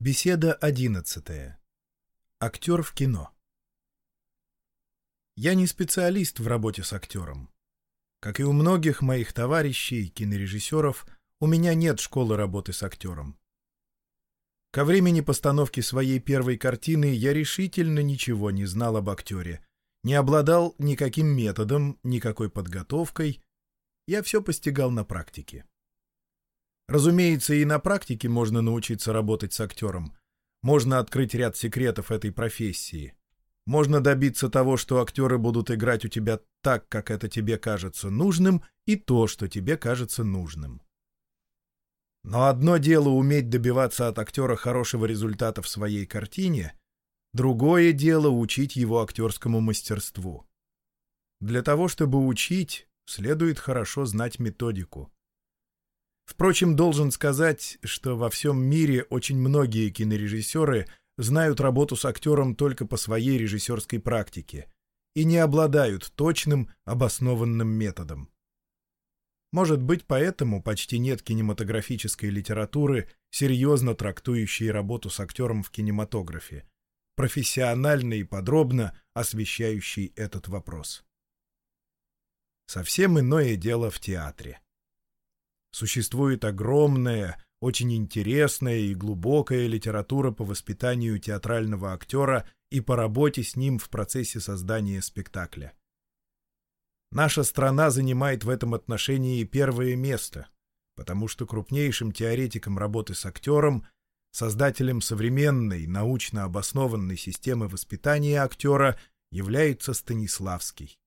Беседа одиннадцатая. Актер в кино. Я не специалист в работе с актером. Как и у многих моих товарищей, кинорежиссеров, у меня нет школы работы с актером. Ко времени постановки своей первой картины я решительно ничего не знал об актере, не обладал никаким методом, никакой подготовкой. Я все постигал на практике. Разумеется, и на практике можно научиться работать с актером. Можно открыть ряд секретов этой профессии. Можно добиться того, что актеры будут играть у тебя так, как это тебе кажется нужным, и то, что тебе кажется нужным. Но одно дело уметь добиваться от актера хорошего результата в своей картине, другое дело учить его актерскому мастерству. Для того, чтобы учить, следует хорошо знать методику. Впрочем, должен сказать, что во всем мире очень многие кинорежиссеры знают работу с актером только по своей режиссерской практике и не обладают точным, обоснованным методом. Может быть, поэтому почти нет кинематографической литературы, серьезно трактующей работу с актером в кинематографе, профессионально и подробно освещающей этот вопрос. Совсем иное дело в театре. Существует огромная, очень интересная и глубокая литература по воспитанию театрального актера и по работе с ним в процессе создания спектакля. Наша страна занимает в этом отношении первое место, потому что крупнейшим теоретиком работы с актером, создателем современной, научно обоснованной системы воспитания актера является Станиславский.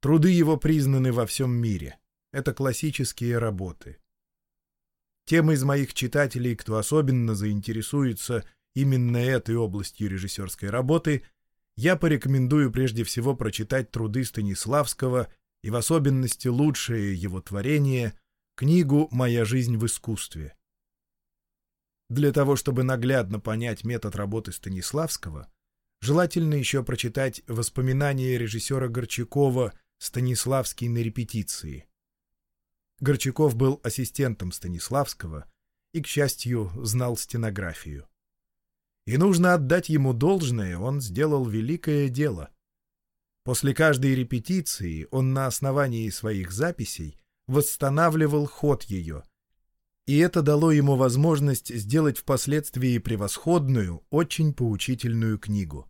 Труды его признаны во всем мире — это классические работы. Тем из моих читателей, кто особенно заинтересуется именно этой областью режиссерской работы, я порекомендую прежде всего прочитать труды Станиславского и в особенности лучшее его творение — книгу «Моя жизнь в искусстве». Для того, чтобы наглядно понять метод работы Станиславского, желательно еще прочитать воспоминания режиссера Горчакова «Станиславский на репетиции». Горчаков был ассистентом Станиславского и, к счастью, знал стенографию. И нужно отдать ему должное, он сделал великое дело. После каждой репетиции он на основании своих записей восстанавливал ход ее, и это дало ему возможность сделать впоследствии превосходную, очень поучительную книгу.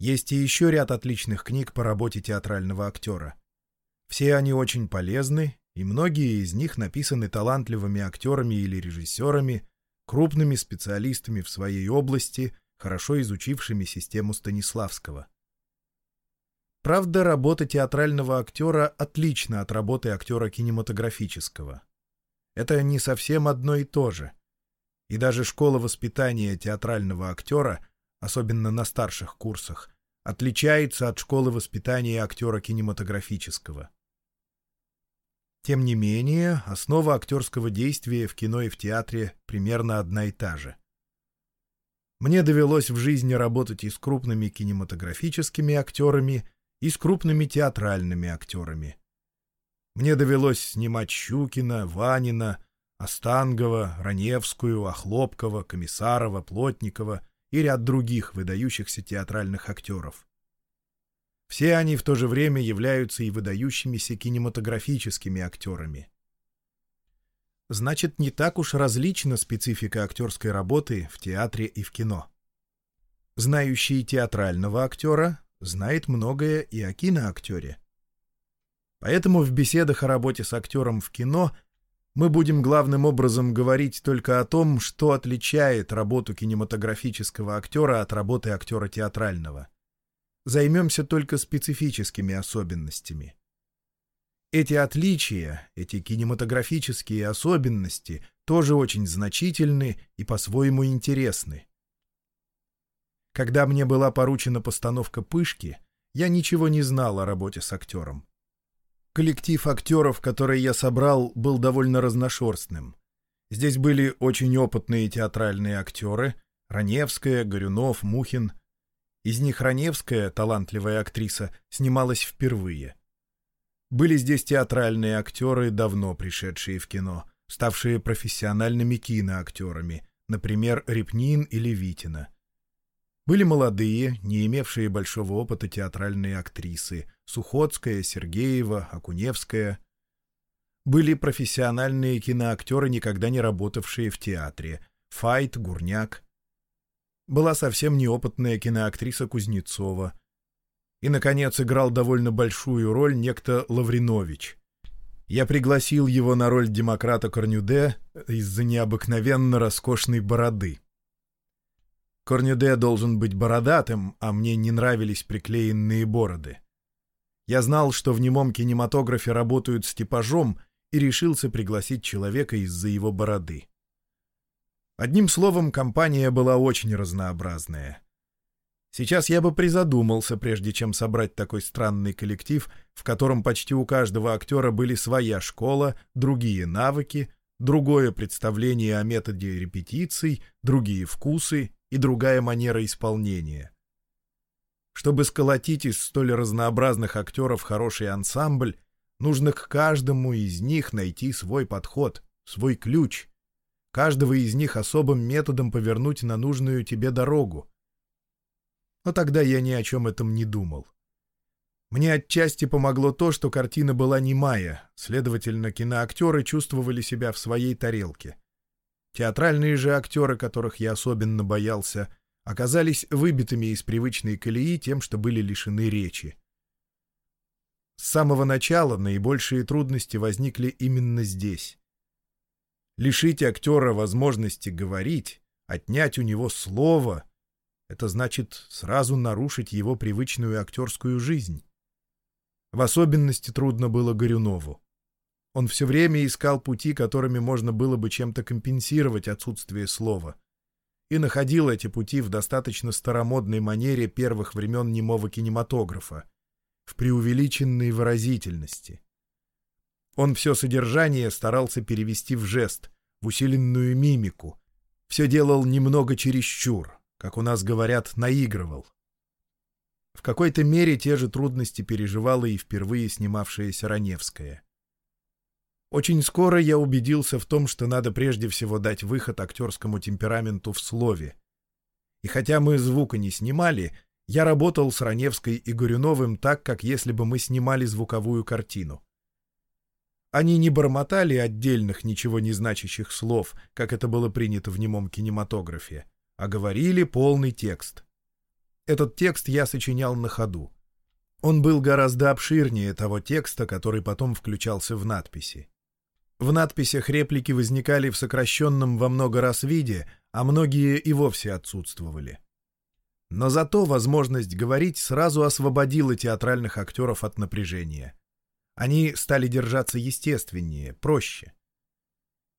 Есть и еще ряд отличных книг по работе театрального актера. Все они очень полезны, и многие из них написаны талантливыми актерами или режиссерами, крупными специалистами в своей области, хорошо изучившими систему Станиславского. Правда, работа театрального актера отлична от работы актера кинематографического. Это не совсем одно и то же. И даже школа воспитания театрального актера, особенно на старших курсах, отличается от школы воспитания актера кинематографического. Тем не менее, основа актерского действия в кино и в театре примерно одна и та же. Мне довелось в жизни работать и с крупными кинематографическими актерами, и с крупными театральными актерами. Мне довелось снимать Щукина, Ванина, Остангова, Раневскую, Охлопкова, Комиссарова, Плотникова и ряд других выдающихся театральных актеров. Все они в то же время являются и выдающимися кинематографическими актерами. Значит, не так уж различна специфика актерской работы в театре и в кино. Знающий театрального актера знает многое и о киноактере. Поэтому в беседах о работе с актером в кино мы будем главным образом говорить только о том, что отличает работу кинематографического актера от работы актера театрального займемся только специфическими особенностями. Эти отличия, эти кинематографические особенности тоже очень значительны и по-своему интересны. Когда мне была поручена постановка «Пышки», я ничего не знал о работе с актером. Коллектив актеров, который я собрал, был довольно разношерстным. Здесь были очень опытные театральные актеры — Раневская, Горюнов, Мухин — из них Раневская, талантливая актриса, снималась впервые. Были здесь театральные актеры, давно пришедшие в кино, ставшие профессиональными киноактерами, например, Репнин или Витина. Были молодые, не имевшие большого опыта театральные актрисы — Сухотская, Сергеева, Акуневская. Были профессиональные киноактеры, никогда не работавшие в театре — Файт, Гурняк. Была совсем неопытная киноактриса Кузнецова. И, наконец, играл довольно большую роль некто Лавринович. Я пригласил его на роль демократа Корнюде из-за необыкновенно роскошной бороды. Корнюде должен быть бородатым, а мне не нравились приклеенные бороды. Я знал, что в немом кинематографе работают с типажом, и решился пригласить человека из-за его бороды. Одним словом, компания была очень разнообразная. Сейчас я бы призадумался, прежде чем собрать такой странный коллектив, в котором почти у каждого актера были своя школа, другие навыки, другое представление о методе репетиций, другие вкусы и другая манера исполнения. Чтобы сколотить из столь разнообразных актеров хороший ансамбль, нужно к каждому из них найти свой подход, свой ключ, каждого из них особым методом повернуть на нужную тебе дорогу. Но тогда я ни о чем этом не думал. Мне отчасти помогло то, что картина была немая, следовательно, киноактеры чувствовали себя в своей тарелке — Театральные же актеры, которых я особенно боялся, оказались выбитыми из привычной колеи тем, что были лишены речи. С самого начала наибольшие трудности возникли именно здесь. Лишить актера возможности говорить, отнять у него слово — это значит сразу нарушить его привычную актерскую жизнь. В особенности трудно было Горюнову. Он все время искал пути, которыми можно было бы чем-то компенсировать отсутствие слова. И находил эти пути в достаточно старомодной манере первых времен немого кинематографа, в преувеличенной выразительности. Он все содержание старался перевести в жест, в усиленную мимику. Все делал немного чересчур, как у нас говорят, наигрывал. В какой-то мере те же трудности переживала и впервые снимавшаяся Раневская. Очень скоро я убедился в том, что надо прежде всего дать выход актерскому темпераменту в слове. И хотя мы звука не снимали, я работал с Раневской и Горюновым так, как если бы мы снимали звуковую картину. Они не бормотали отдельных ничего не значащих слов, как это было принято в немом кинематографе, а говорили полный текст. Этот текст я сочинял на ходу. Он был гораздо обширнее того текста, который потом включался в надписи. В надписях реплики возникали в сокращенном во много раз виде, а многие и вовсе отсутствовали. Но зато возможность говорить сразу освободила театральных актеров от напряжения. Они стали держаться естественнее, проще.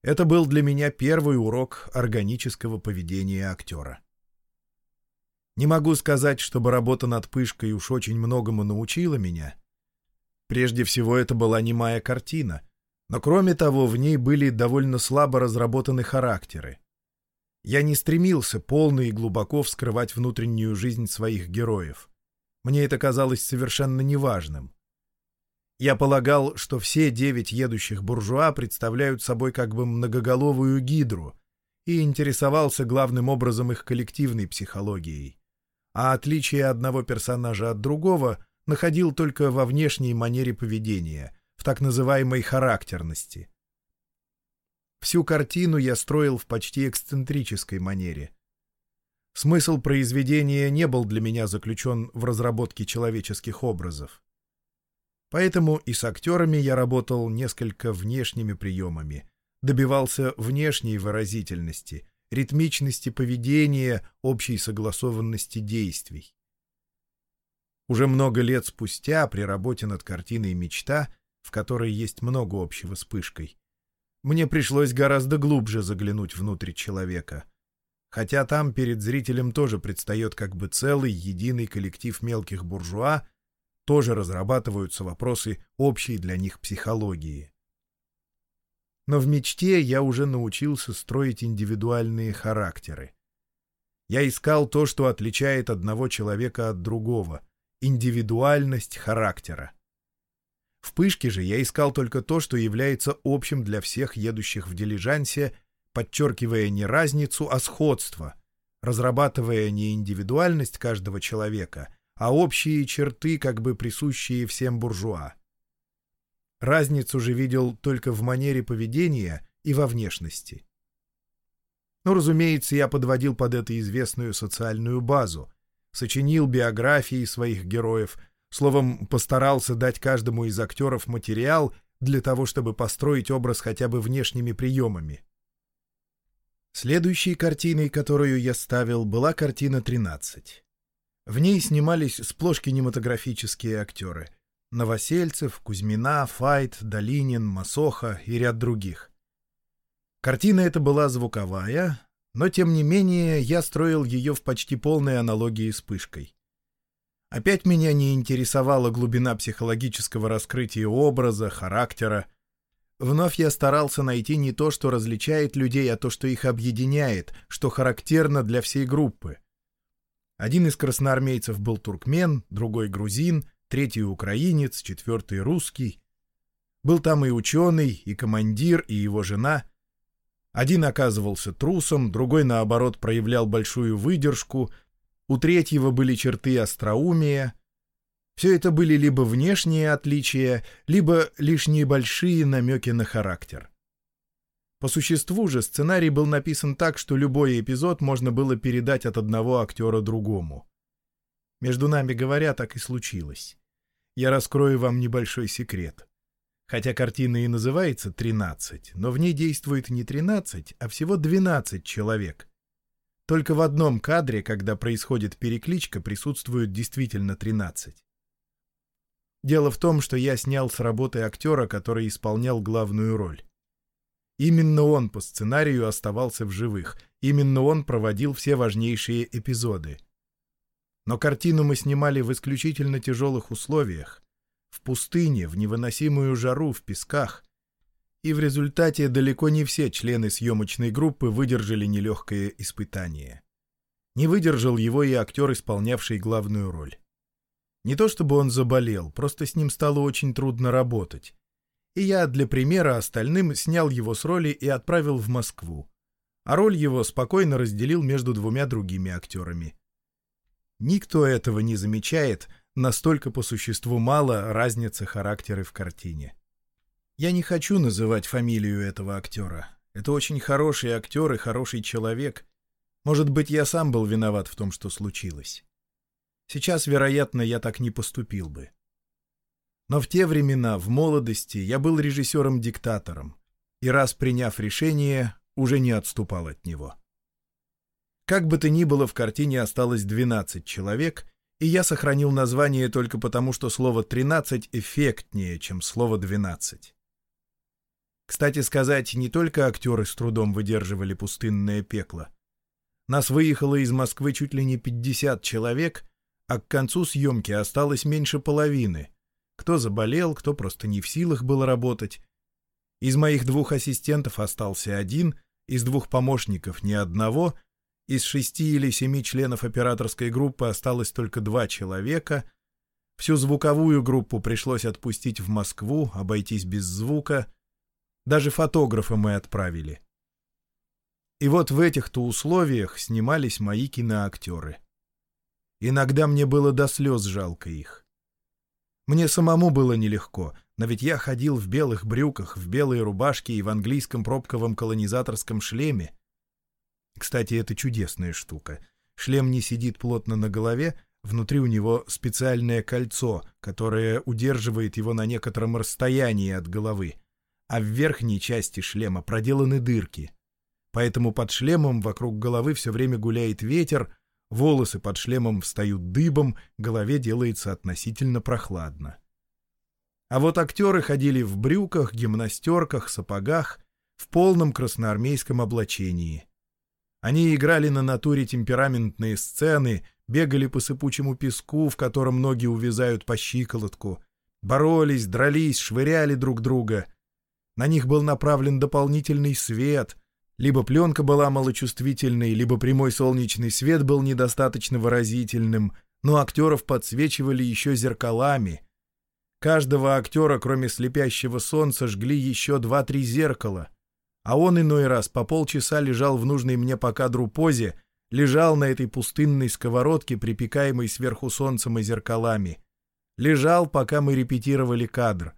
Это был для меня первый урок органического поведения актера. Не могу сказать, чтобы работа над пышкой уж очень многому научила меня. Прежде всего, это была немая картина — но кроме того, в ней были довольно слабо разработаны характеры. Я не стремился полно и глубоко вскрывать внутреннюю жизнь своих героев. Мне это казалось совершенно неважным. Я полагал, что все девять едущих буржуа представляют собой как бы многоголовую гидру и интересовался главным образом их коллективной психологией. А отличие одного персонажа от другого находил только во внешней манере поведения — в так называемой характерности. Всю картину я строил в почти эксцентрической манере. Смысл произведения не был для меня заключен в разработке человеческих образов. Поэтому и с актерами я работал несколько внешними приемами, добивался внешней выразительности, ритмичности поведения, общей согласованности действий. Уже много лет спустя, при работе над картиной «Мечта», в которой есть много общего с Пышкой. Мне пришлось гораздо глубже заглянуть внутрь человека. Хотя там перед зрителем тоже предстает как бы целый, единый коллектив мелких буржуа, тоже разрабатываются вопросы общей для них психологии. Но в мечте я уже научился строить индивидуальные характеры. Я искал то, что отличает одного человека от другого — индивидуальность характера. В Пышке же я искал только то, что является общим для всех едущих в дилижансе, подчеркивая не разницу, а сходство, разрабатывая не индивидуальность каждого человека, а общие черты, как бы присущие всем буржуа. Разницу же видел только в манере поведения и во внешности. Ну, разумеется, я подводил под это известную социальную базу, сочинил биографии своих героев, словом, постарался дать каждому из актеров материал для того, чтобы построить образ хотя бы внешними приемами. Следующей картиной, которую я ставил, была картина «13». В ней снимались сплошь кинематографические актеры — Новосельцев, Кузьмина, Файт, Долинин, Масоха и ряд других. Картина эта была звуковая, но тем не менее я строил ее в почти полной аналогии с Пышкой. Опять меня не интересовала глубина психологического раскрытия образа, характера. Вновь я старался найти не то, что различает людей, а то, что их объединяет, что характерно для всей группы. Один из красноармейцев был туркмен, другой — грузин — третий украинец, четвертый русский. Был там и ученый, и командир, и его жена. Один оказывался трусом, другой, наоборот, проявлял большую выдержку, у третьего были черты остроумия. Все это были либо внешние отличия, либо лишь небольшие намеки на характер. По существу же сценарий был написан так, что любой эпизод можно было передать от одного актера другому. Между нами говоря, так и случилось я раскрою вам небольшой секрет. Хотя картина и называется «13», но в ней действует не 13, а всего 12 человек. Только в одном кадре, когда происходит перекличка, присутствует действительно 13. Дело в том, что я снял с работы актера, который исполнял главную роль. Именно он по сценарию оставался в живых, именно он проводил все важнейшие эпизоды — но картину мы снимали в исключительно тяжелых условиях. В пустыне, в невыносимую жару, в песках. И в результате далеко не все члены съемочной группы выдержали нелегкое испытание. Не выдержал его и актер, исполнявший главную роль. Не то чтобы он заболел, просто с ним стало очень трудно работать. И я для примера остальным снял его с роли и отправил в Москву. А роль его спокойно разделил между двумя другими актерами — Никто этого не замечает, настолько по существу мало разницы характера в картине. Я не хочу называть фамилию этого актера. Это очень хороший актер и хороший человек. Может быть, я сам был виноват в том, что случилось. Сейчас, вероятно, я так не поступил бы. Но в те времена, в молодости, я был режиссером-диктатором, и раз приняв решение, уже не отступал от него. Как бы то ни было, в картине осталось 12 человек, и я сохранил название только потому, что слово «13» эффектнее, чем слово «12». Кстати сказать, не только актеры с трудом выдерживали пустынное пекло. Нас выехало из Москвы чуть ли не 50 человек, а к концу съемки осталось меньше половины. Кто заболел, кто просто не в силах был работать. Из моих двух ассистентов остался один, из двух помощников ни одного — из шести или семи членов операторской группы осталось только два человека. Всю звуковую группу пришлось отпустить в Москву, обойтись без звука. Даже фотографа мы отправили. И вот в этих-то условиях снимались мои киноактеры. Иногда мне было до слез жалко их. Мне самому было нелегко, но ведь я ходил в белых брюках, в белой рубашке и в английском пробковом колонизаторском шлеме, кстати, это чудесная штука. Шлем не сидит плотно на голове, внутри у него специальное кольцо, которое удерживает его на некотором расстоянии от головы, а в верхней части шлема проделаны дырки. Поэтому под шлемом вокруг головы все время гуляет ветер, волосы под шлемом встают дыбом, голове делается относительно прохладно. А вот актеры ходили в брюках, гимнастерках, сапогах, в полном красноармейском облачении — они играли на натуре темпераментные сцены, бегали по сыпучему песку, в котором ноги увязают по щиколотку, боролись, дрались, швыряли друг друга. На них был направлен дополнительный свет, либо пленка была малочувствительной, либо прямой солнечный свет был недостаточно выразительным, но актеров подсвечивали еще зеркалами. Каждого актера, кроме слепящего солнца, жгли еще два-три зеркала — А он иной раз по полчаса лежал в нужной мне по кадру позе, лежал на этой пустынной сковородке, припекаемой сверху солнцем и зеркалами. Лежал, пока мы репетировали кадр.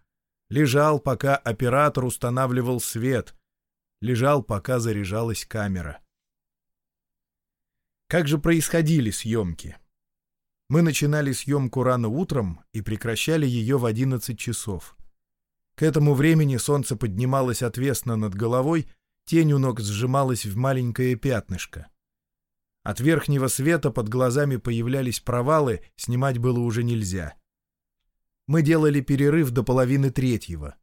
Лежал, пока оператор устанавливал свет. Лежал, пока заряжалась камера. Как же происходили съемки? Мы начинали съемку рано утром и прекращали ее в 11 часов. К этому времени солнце поднималось отвесно над головой, тень у ног сжималась в маленькое пятнышко. От верхнего света под глазами появлялись провалы, снимать было уже нельзя. Мы делали перерыв до половины третьего.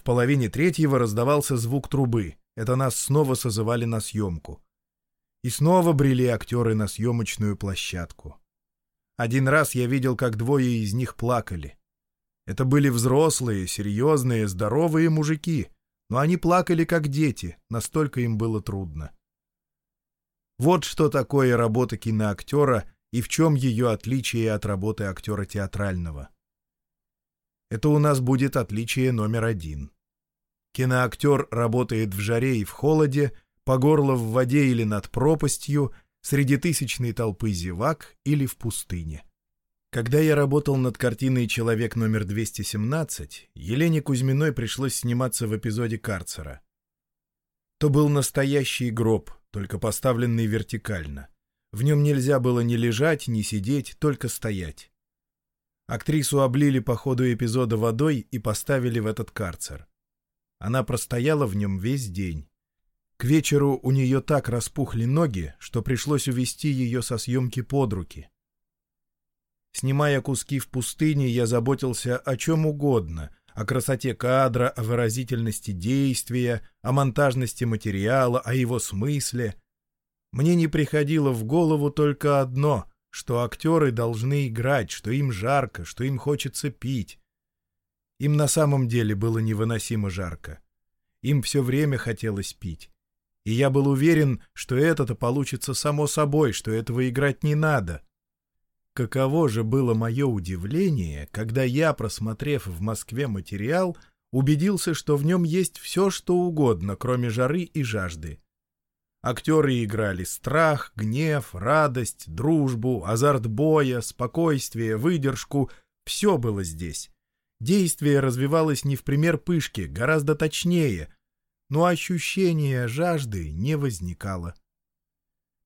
В половине третьего раздавался звук трубы. Это нас снова созывали на съемку. И снова брели актеры на съемочную площадку. Один раз я видел, как двое из них плакали. Это были взрослые, серьезные, здоровые мужики, но они плакали как дети, настолько им было трудно. Вот что такое работа киноактера и в чем ее отличие от работы актера театрального. Это у нас будет отличие номер один. Киноактер работает в жаре и в холоде, по горло в воде или над пропастью, среди тысячной толпы зевак или в пустыне. Когда я работал над картиной «Человек номер 217», Елене Кузьминой пришлось сниматься в эпизоде «Карцера». То был настоящий гроб, только поставленный вертикально. В нем нельзя было ни лежать, ни сидеть, только стоять. Актрису облили по ходу эпизода водой и поставили в этот карцер. Она простояла в нем весь день. К вечеру у нее так распухли ноги, что пришлось увести ее со съемки под руки. Снимая куски в пустыне, я заботился о чем угодно, о красоте кадра, о выразительности действия, о монтажности материала, о его смысле. Мне не приходило в голову только одно, что актеры должны играть, что им жарко, что им хочется пить. Им на самом деле было невыносимо жарко. Им все время хотелось пить. И я был уверен, что это-то получится само собой, что этого играть не надо. Каково же было мое удивление, когда я, просмотрев в Москве материал, убедился, что в нем есть все, что угодно, кроме жары и жажды. Актеры играли страх, гнев, радость, дружбу, азарт боя, спокойствие, выдержку. Все было здесь. Действие развивалось не в пример пышки, гораздо точнее, но ощущения жажды не возникало.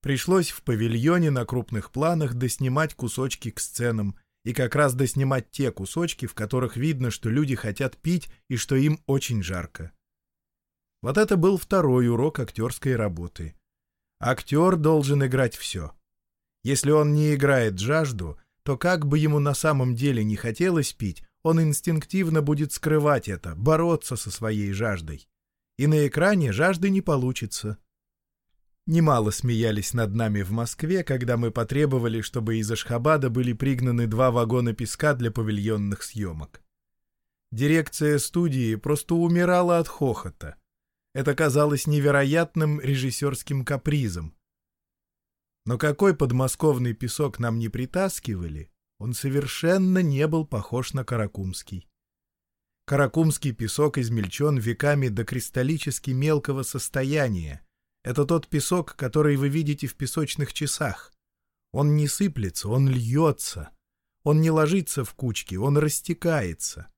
Пришлось в павильоне на крупных планах доснимать кусочки к сценам, и как раз доснимать те кусочки, в которых видно, что люди хотят пить и что им очень жарко. Вот это был второй урок актерской работы. Актер должен играть все. Если он не играет жажду, то как бы ему на самом деле не хотелось пить, он инстинктивно будет скрывать это, бороться со своей жаждой и на экране жажды не получится. Немало смеялись над нами в Москве, когда мы потребовали, чтобы из Ашхабада были пригнаны два вагона песка для павильонных съемок. Дирекция студии просто умирала от хохота. Это казалось невероятным режиссерским капризом. Но какой подмосковный песок нам не притаскивали, он совершенно не был похож на каракумский. Каракумский песок измельчен веками до кристаллически мелкого состояния. Это тот песок, который вы видите в песочных часах. Он не сыплется, он льется. Он не ложится в кучки, он растекается.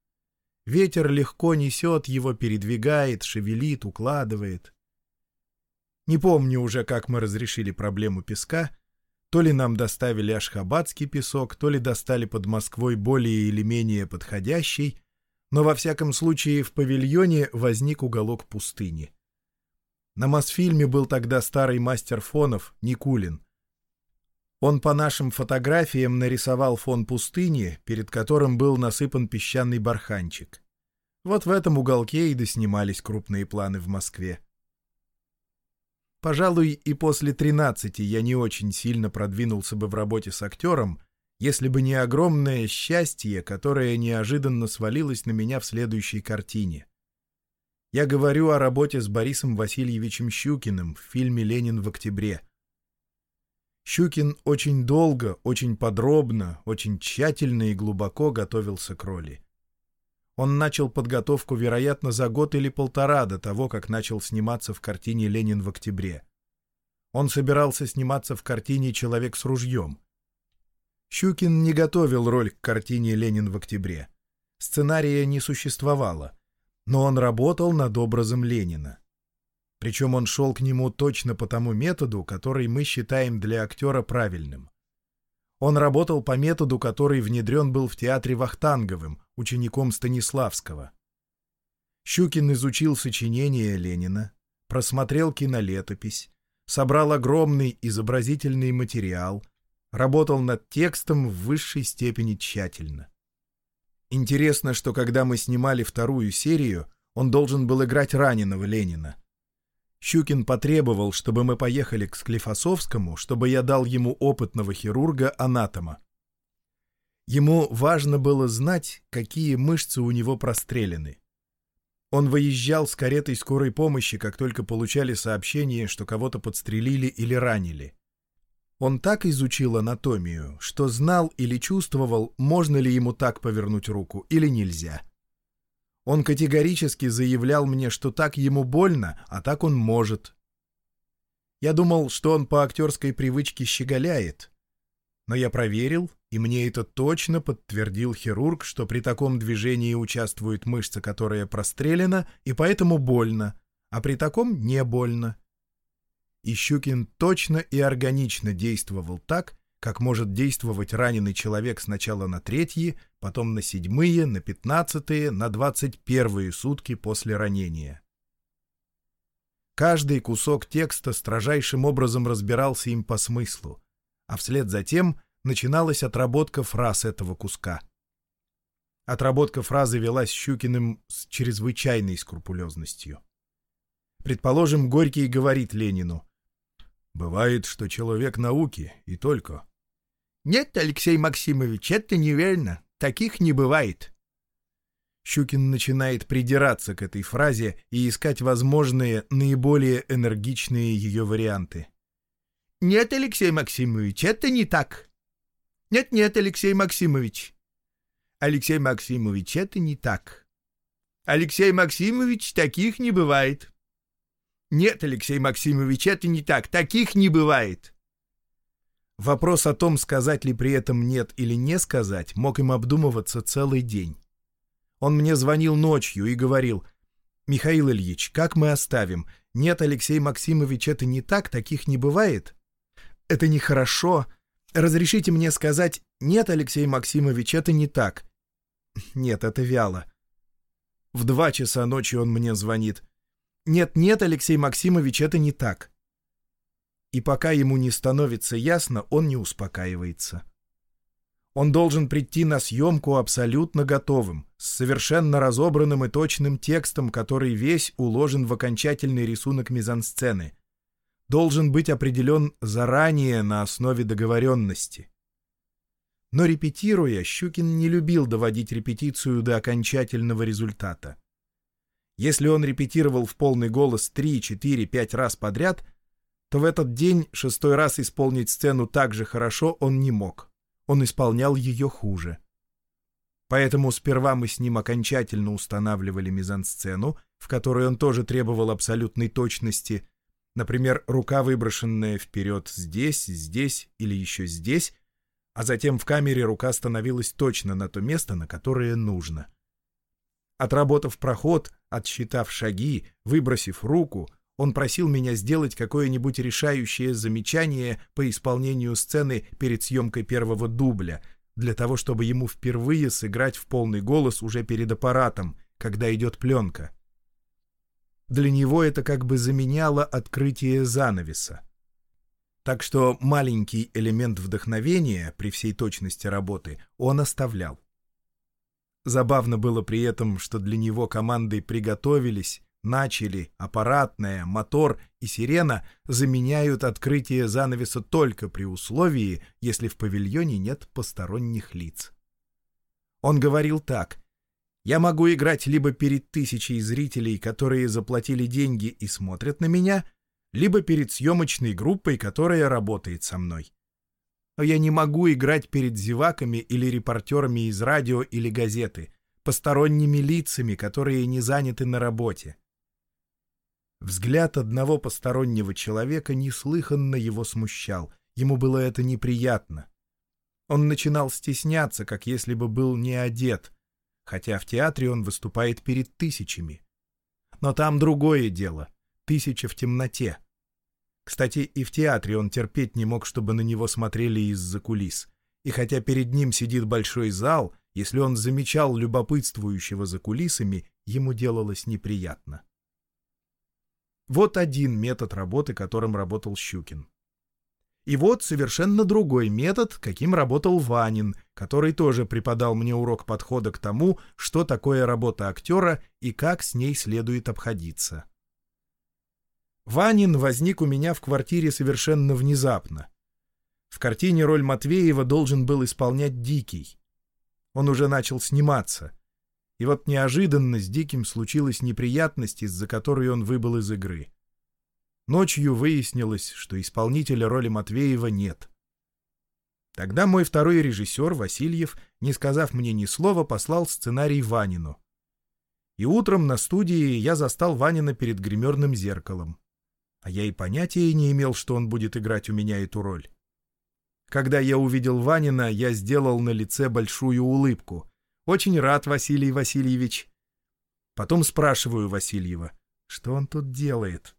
Ветер легко несет его, передвигает, шевелит, укладывает. Не помню уже, как мы разрешили проблему песка. То ли нам доставили ашхабадский песок, то ли достали под Москвой более или менее подходящий — но во всяком случае в павильоне возник уголок пустыни. На Мосфильме был тогда старый мастер фонов Никулин. Он по нашим фотографиям нарисовал фон пустыни, перед которым был насыпан песчаный барханчик. Вот в этом уголке и доснимались крупные планы в Москве. Пожалуй, и после 13 я не очень сильно продвинулся бы в работе с актером, если бы не огромное счастье, которое неожиданно свалилось на меня в следующей картине. Я говорю о работе с Борисом Васильевичем Щукиным в фильме «Ленин в октябре». Щукин очень долго, очень подробно, очень тщательно и глубоко готовился к роли. Он начал подготовку, вероятно, за год или полтора до того, как начал сниматься в картине «Ленин в октябре». Он собирался сниматься в картине «Человек с ружьем». Щукин не готовил роль к картине «Ленин в октябре». Сценария не существовало, но он работал над образом Ленина. Причем он шел к нему точно по тому методу, который мы считаем для актера правильным. Он работал по методу, который внедрен был в театре Вахтанговым, учеником Станиславского. Щукин изучил сочинение Ленина, просмотрел кинолетопись, собрал огромный изобразительный материал, работал над текстом в высшей степени тщательно. Интересно, что когда мы снимали вторую серию, он должен был играть раненого Ленина. Щукин потребовал, чтобы мы поехали к Склифосовскому, чтобы я дал ему опытного хирурга-анатома. Ему важно было знать, какие мышцы у него прострелены. Он выезжал с каретой скорой помощи, как только получали сообщение, что кого-то подстрелили или ранили. Он так изучил анатомию, что знал или чувствовал, можно ли ему так повернуть руку или нельзя. Он категорически заявлял мне, что так ему больно, а так он может. Я думал, что он по актерской привычке щеголяет. Но я проверил, и мне это точно подтвердил хирург, что при таком движении участвует мышца, которая прострелена, и поэтому больно, а при таком не больно. И Щукин точно и органично действовал так, как может действовать раненый человек сначала на третьи, потом на седьмые, на пятнадцатые, на двадцать первые сутки после ранения. Каждый кусок текста строжайшим образом разбирался им по смыслу, а вслед за тем начиналась отработка фраз этого куска. Отработка фразы велась Щукиным с чрезвычайной скрупулезностью. Предположим, Горький говорит Ленину, Бывает, что человек науки, и только. Нет, Алексей Максимович, это неверно. Таких не бывает. Щукин начинает придираться к этой фразе и искать возможные, наиболее энергичные ее варианты. «Нет, Алексей Максимович, это не так». «Нет-нет, Алексей Максимович». «Алексей Максимович, это не так». «Алексей Максимович, таких не бывает». Нет, Алексей Максимович, это не так. Таких не бывает. Вопрос о том, сказать ли при этом «нет» или не сказать, мог им обдумываться целый день. Он мне звонил ночью и говорил, «Михаил Ильич, как мы оставим? Нет, Алексей Максимович, это не так, таких не бывает. Это нехорошо. Разрешите мне сказать, нет, Алексей Максимович, это не так. Нет, это вяло. В два часа ночи он мне звонит. «Нет-нет, Алексей Максимович, это не так». И пока ему не становится ясно, он не успокаивается. Он должен прийти на съемку абсолютно готовым, с совершенно разобранным и точным текстом, который весь уложен в окончательный рисунок мизансцены. Должен быть определен заранее на основе договоренности. Но репетируя, Щукин не любил доводить репетицию до окончательного результата. Если он репетировал в полный голос 3, 4, 5 раз подряд, то в этот день шестой раз исполнить сцену так же хорошо он не мог. Он исполнял ее хуже. Поэтому сперва мы с ним окончательно устанавливали мизансцену, в которой он тоже требовал абсолютной точности, например, рука выброшенная вперед здесь, здесь или еще здесь, а затем в камере рука становилась точно на то место, на которое нужно. Отработав проход, отсчитав шаги, выбросив руку, он просил меня сделать какое-нибудь решающее замечание по исполнению сцены перед съемкой первого дубля, для того, чтобы ему впервые сыграть в полный голос уже перед аппаратом, когда идет пленка. Для него это как бы заменяло открытие занавеса. Так что маленький элемент вдохновения при всей точности работы он оставлял. Забавно было при этом, что для него командой приготовились, начали, аппаратная, мотор и сирена заменяют открытие занавеса только при условии, если в павильоне нет посторонних лиц. Он говорил так. «Я могу играть либо перед тысячей зрителей, которые заплатили деньги и смотрят на меня, либо перед съемочной группой, которая работает со мной но я не могу играть перед зеваками или репортерами из радио или газеты, посторонними лицами, которые не заняты на работе. Взгляд одного постороннего человека неслыханно его смущал. Ему было это неприятно. Он начинал стесняться, как если бы был не одет, хотя в театре он выступает перед тысячами. Но там другое дело — тысяча в темноте. Кстати, и в театре он терпеть не мог, чтобы на него смотрели из-за кулис. И хотя перед ним сидит большой зал, если он замечал любопытствующего за кулисами, ему делалось неприятно. Вот один метод работы, которым работал Щукин. И вот совершенно другой метод, каким работал Ванин, который тоже преподал мне урок подхода к тому, что такое работа актера и как с ней следует обходиться. Ванин возник у меня в квартире совершенно внезапно. В картине роль Матвеева должен был исполнять Дикий. Он уже начал сниматься. И вот неожиданно с Диким случилась неприятность, из-за которой он выбыл из игры. Ночью выяснилось, что исполнителя роли Матвеева нет. Тогда мой второй режиссер, Васильев, не сказав мне ни слова, послал сценарий Ванину. И утром на студии я застал Ванина перед гримерным зеркалом. А я и понятия не имел, что он будет играть у меня эту роль. Когда я увидел Ванина, я сделал на лице большую улыбку. «Очень рад, Василий Васильевич». Потом спрашиваю Васильева, что он тут делает.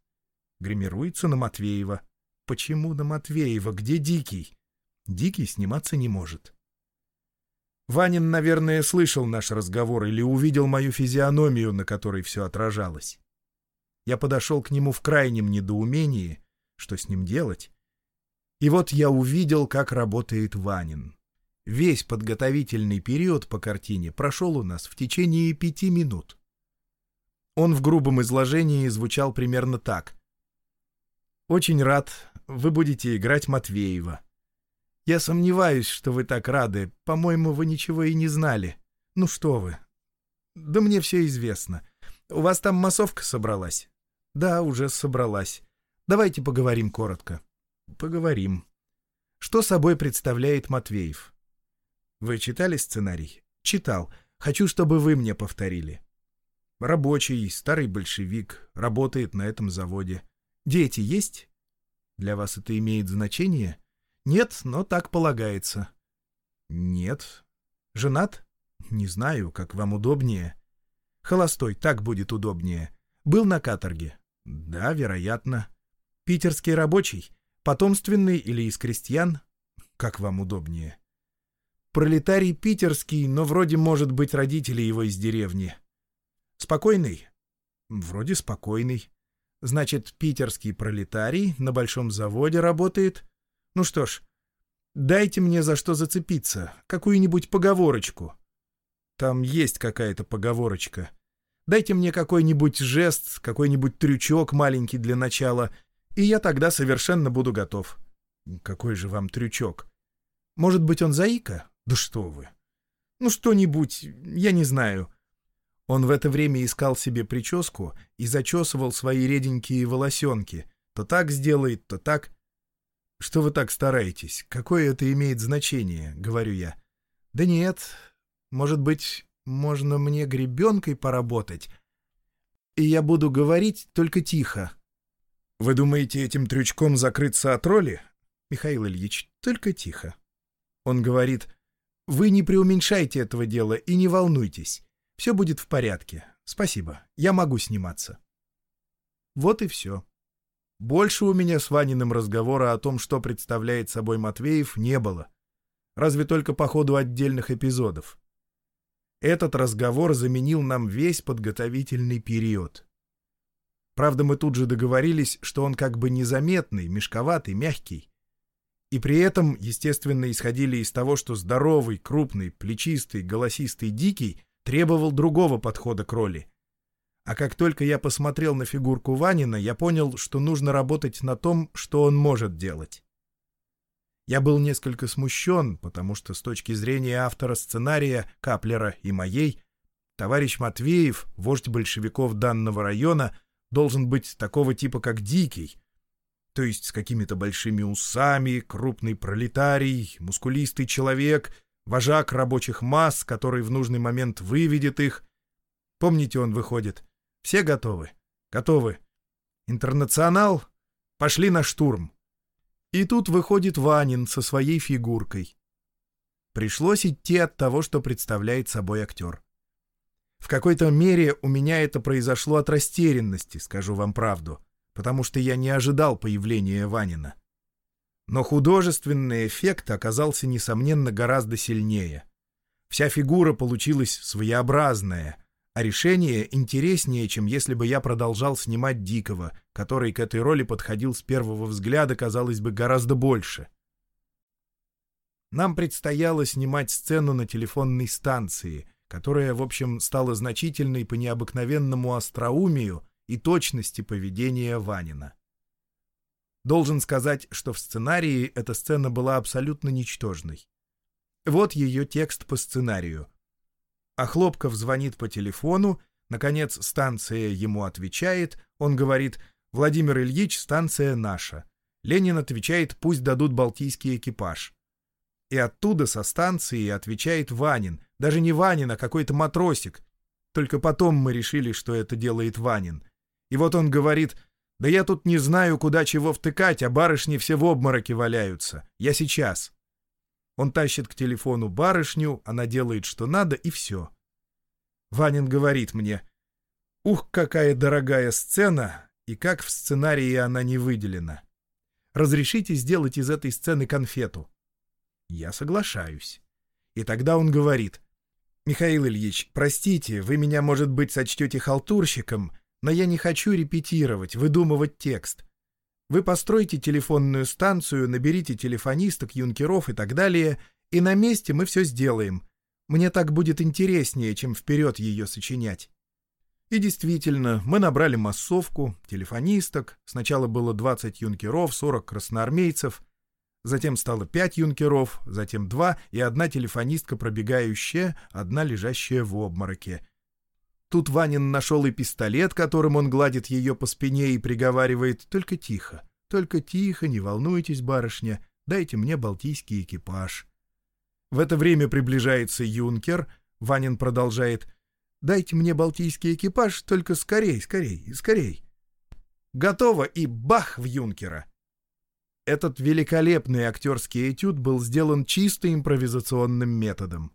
Гримируется на Матвеева. Почему на Матвеева? Где Дикий? Дикий сниматься не может. Ванин, наверное, слышал наш разговор или увидел мою физиономию, на которой все отражалось. Я подошел к нему в крайнем недоумении, что с ним делать. И вот я увидел, как работает Ванин. Весь подготовительный период по картине прошел у нас в течение пяти минут. Он в грубом изложении звучал примерно так. Очень рад. Вы будете играть Матвеева. Я сомневаюсь, что вы так рады. По-моему, вы ничего и не знали. Ну что вы. Да мне все известно. У вас там массовка собралась? Да, уже собралась. Давайте поговорим коротко. Поговорим. Что собой представляет Матвеев? Вы читали сценарий? Читал. Хочу, чтобы вы мне повторили. Рабочий, старый большевик, работает на этом заводе. Дети есть? Для вас это имеет значение? Нет, но так полагается. Нет. Женат? Не знаю, как вам удобнее. Холостой, так будет удобнее. Был на каторге? Да, вероятно. Питерский рабочий? Потомственный или из крестьян? Как вам удобнее. Пролетарий питерский, но вроде может быть родители его из деревни. Спокойный? Вроде спокойный. Значит, питерский пролетарий на большом заводе работает. Ну что ж, дайте мне за что зацепиться, какую-нибудь поговорочку. Там есть какая-то поговорочка. Дайте мне какой-нибудь жест, какой-нибудь трючок маленький для начала, и я тогда совершенно буду готов. Какой же вам трючок? Может быть, он заика? Да что вы. Ну, что-нибудь, я не знаю. Он в это время искал себе прическу и зачесывал свои реденькие волосенки. То так сделает, то так. «Что вы так стараетесь? Какое это имеет значение?» — говорю я. «Да нет. Может быть, можно мне гребенкой поработать? И я буду говорить только тихо». «Вы думаете этим трючком закрыться от роли?» «Михаил Ильич, только тихо». Он говорит, «Вы не преуменьшайте этого дела и не волнуйтесь. Все будет в порядке. Спасибо. Я могу сниматься. Вот и все. Больше у меня с Ваниным разговора о том, что представляет собой Матвеев, не было. Разве только по ходу отдельных эпизодов. Этот разговор заменил нам весь подготовительный период. Правда, мы тут же договорились, что он как бы незаметный, мешковатый, мягкий. И при этом, естественно, исходили из того, что здоровый, крупный, плечистый, голосистый, дикий требовал другого подхода к роли. А как только я посмотрел на фигурку Ванина, я понял, что нужно работать на том, что он может делать. Я был несколько смущен, потому что с точки зрения автора сценария, Каплера и моей, товарищ Матвеев, вождь большевиков данного района, должен быть такого типа, как Дикий, то есть с какими-то большими усами, крупный пролетарий, мускулистый человек — вожак рабочих масс, который в нужный момент выведет их. Помните, он выходит. Все готовы? Готовы. Интернационал? Пошли на штурм. И тут выходит Ванин со своей фигуркой. Пришлось идти от того, что представляет собой актер. В какой-то мере у меня это произошло от растерянности, скажу вам правду, потому что я не ожидал появления Ванина. Но художественный эффект оказался, несомненно, гораздо сильнее. Вся фигура получилась своеобразная, а решение интереснее, чем если бы я продолжал снимать Дикого, который к этой роли подходил с первого взгляда, казалось бы, гораздо больше. Нам предстояло снимать сцену на телефонной станции, которая, в общем, стала значительной по необыкновенному остроумию и точности поведения Ванина. Должен сказать, что в сценарии эта сцена была абсолютно ничтожной. Вот ее текст по сценарию. А Хлопков звонит по телефону, наконец станция ему отвечает, он говорит «Владимир Ильич, станция наша». Ленин отвечает «Пусть дадут балтийский экипаж». И оттуда со станции отвечает Ванин, даже не Ванин, а какой-то матросик. Только потом мы решили, что это делает Ванин. И вот он говорит да я тут не знаю, куда чего втыкать, а барышни все в обмороке валяются. Я сейчас. Он тащит к телефону барышню, она делает, что надо, и все. Ванин говорит мне, «Ух, какая дорогая сцена, и как в сценарии она не выделена. Разрешите сделать из этой сцены конфету?» Я соглашаюсь. И тогда он говорит, «Михаил Ильич, простите, вы меня, может быть, сочтете халтурщиком, но я не хочу репетировать, выдумывать текст. Вы постройте телефонную станцию, наберите телефонисток, юнкеров и так далее, и на месте мы все сделаем. Мне так будет интереснее, чем вперед ее сочинять. И действительно, мы набрали массовку, телефонисток. Сначала было 20 юнкеров, 40 красноармейцев. Затем стало 5 юнкеров, затем 2 и одна телефонистка пробегающая, одна лежащая в обмороке. Тут Ванин нашел и пистолет, которым он гладит ее по спине и приговаривает «Только тихо, только тихо, не волнуйтесь, барышня, дайте мне балтийский экипаж». В это время приближается юнкер, Ванин продолжает «Дайте мне балтийский экипаж, только скорей, скорей, скорей». Готово, и бах в юнкера. Этот великолепный актерский этюд был сделан чисто импровизационным методом.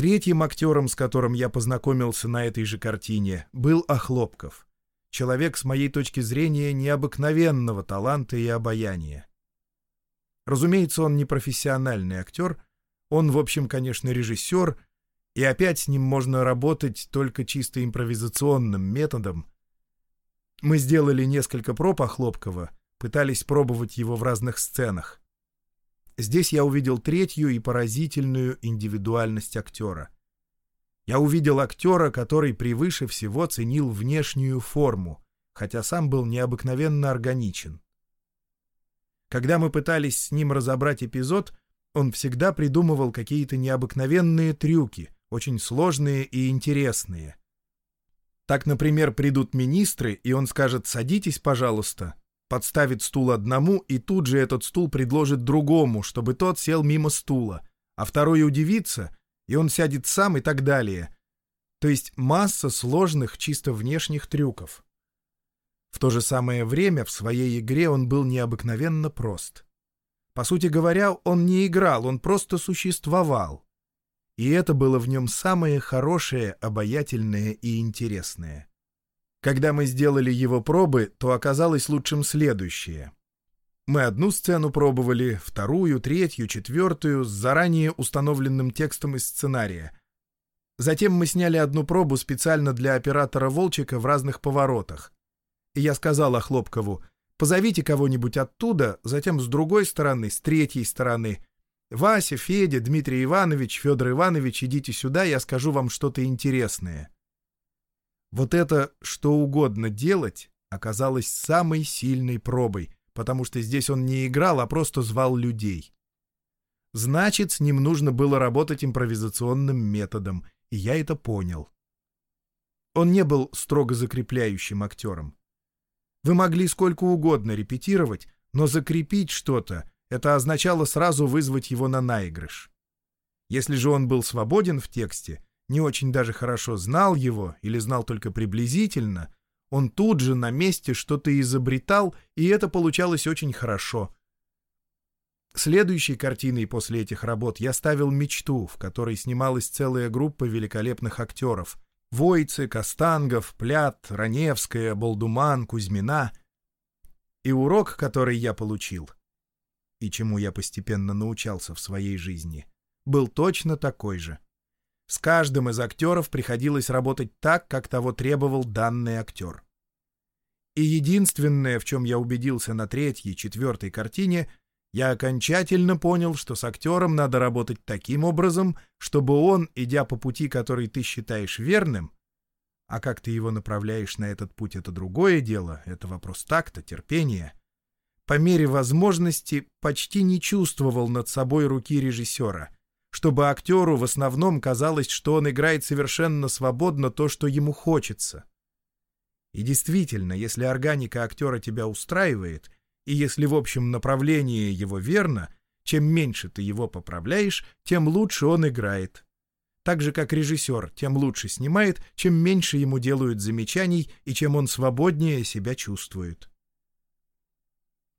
Третьим актером, с которым я познакомился на этой же картине, был Охлопков. Человек, с моей точки зрения, необыкновенного таланта и обаяния. Разумеется, он не профессиональный актер, он, в общем, конечно, режиссер, и опять с ним можно работать только чисто импровизационным методом. Мы сделали несколько проб Охлопкова, пытались пробовать его в разных сценах. Здесь я увидел третью и поразительную индивидуальность актера. Я увидел актера, который превыше всего ценил внешнюю форму, хотя сам был необыкновенно органичен. Когда мы пытались с ним разобрать эпизод, он всегда придумывал какие-то необыкновенные трюки, очень сложные и интересные. Так, например, придут министры, и он скажет «садитесь, пожалуйста», подставит стул одному и тут же этот стул предложит другому, чтобы тот сел мимо стула, а второй удивится, и он сядет сам и так далее. То есть масса сложных чисто внешних трюков. В то же самое время в своей игре он был необыкновенно прост. По сути говоря, он не играл, он просто существовал. И это было в нем самое хорошее, обаятельное и интересное. Когда мы сделали его пробы, то оказалось лучшим следующее. Мы одну сцену пробовали, вторую, третью, четвертую, с заранее установленным текстом из сценария. Затем мы сняли одну пробу специально для оператора «Волчика» в разных поворотах. И я сказал Охлопкову, позовите кого-нибудь оттуда, затем с другой стороны, с третьей стороны. Вася, Федя, Дмитрий Иванович, Федор Иванович, идите сюда, я скажу вам что-то интересное. Вот это «что угодно делать» оказалось самой сильной пробой, потому что здесь он не играл, а просто звал людей. Значит, с ним нужно было работать импровизационным методом, и я это понял. Он не был строго закрепляющим актером. Вы могли сколько угодно репетировать, но закрепить что-то — это означало сразу вызвать его на наигрыш. Если же он был свободен в тексте, не очень даже хорошо знал его или знал только приблизительно, он тут же на месте что-то изобретал, и это получалось очень хорошо. Следующей картиной после этих работ я ставил «Мечту», в которой снималась целая группа великолепных актеров. Войцы, Костангов, Плят, Раневская, Болдуман, Кузьмина. И урок, который я получил, и чему я постепенно научался в своей жизни, был точно такой же — с каждым из актеров приходилось работать так, как того требовал данный актер. И единственное, в чем я убедился на третьей, четвертой картине, я окончательно понял, что с актером надо работать таким образом, чтобы он, идя по пути, который ты считаешь верным, а как ты его направляешь на этот путь — это другое дело, это вопрос такта, терпения, по мере возможности почти не чувствовал над собой руки режиссера — чтобы актеру в основном казалось, что он играет совершенно свободно то, что ему хочется. И действительно, если органика актера тебя устраивает, и если в общем направлении его верно, чем меньше ты его поправляешь, тем лучше он играет. Так же, как режиссер, тем лучше снимает, чем меньше ему делают замечаний и чем он свободнее себя чувствует.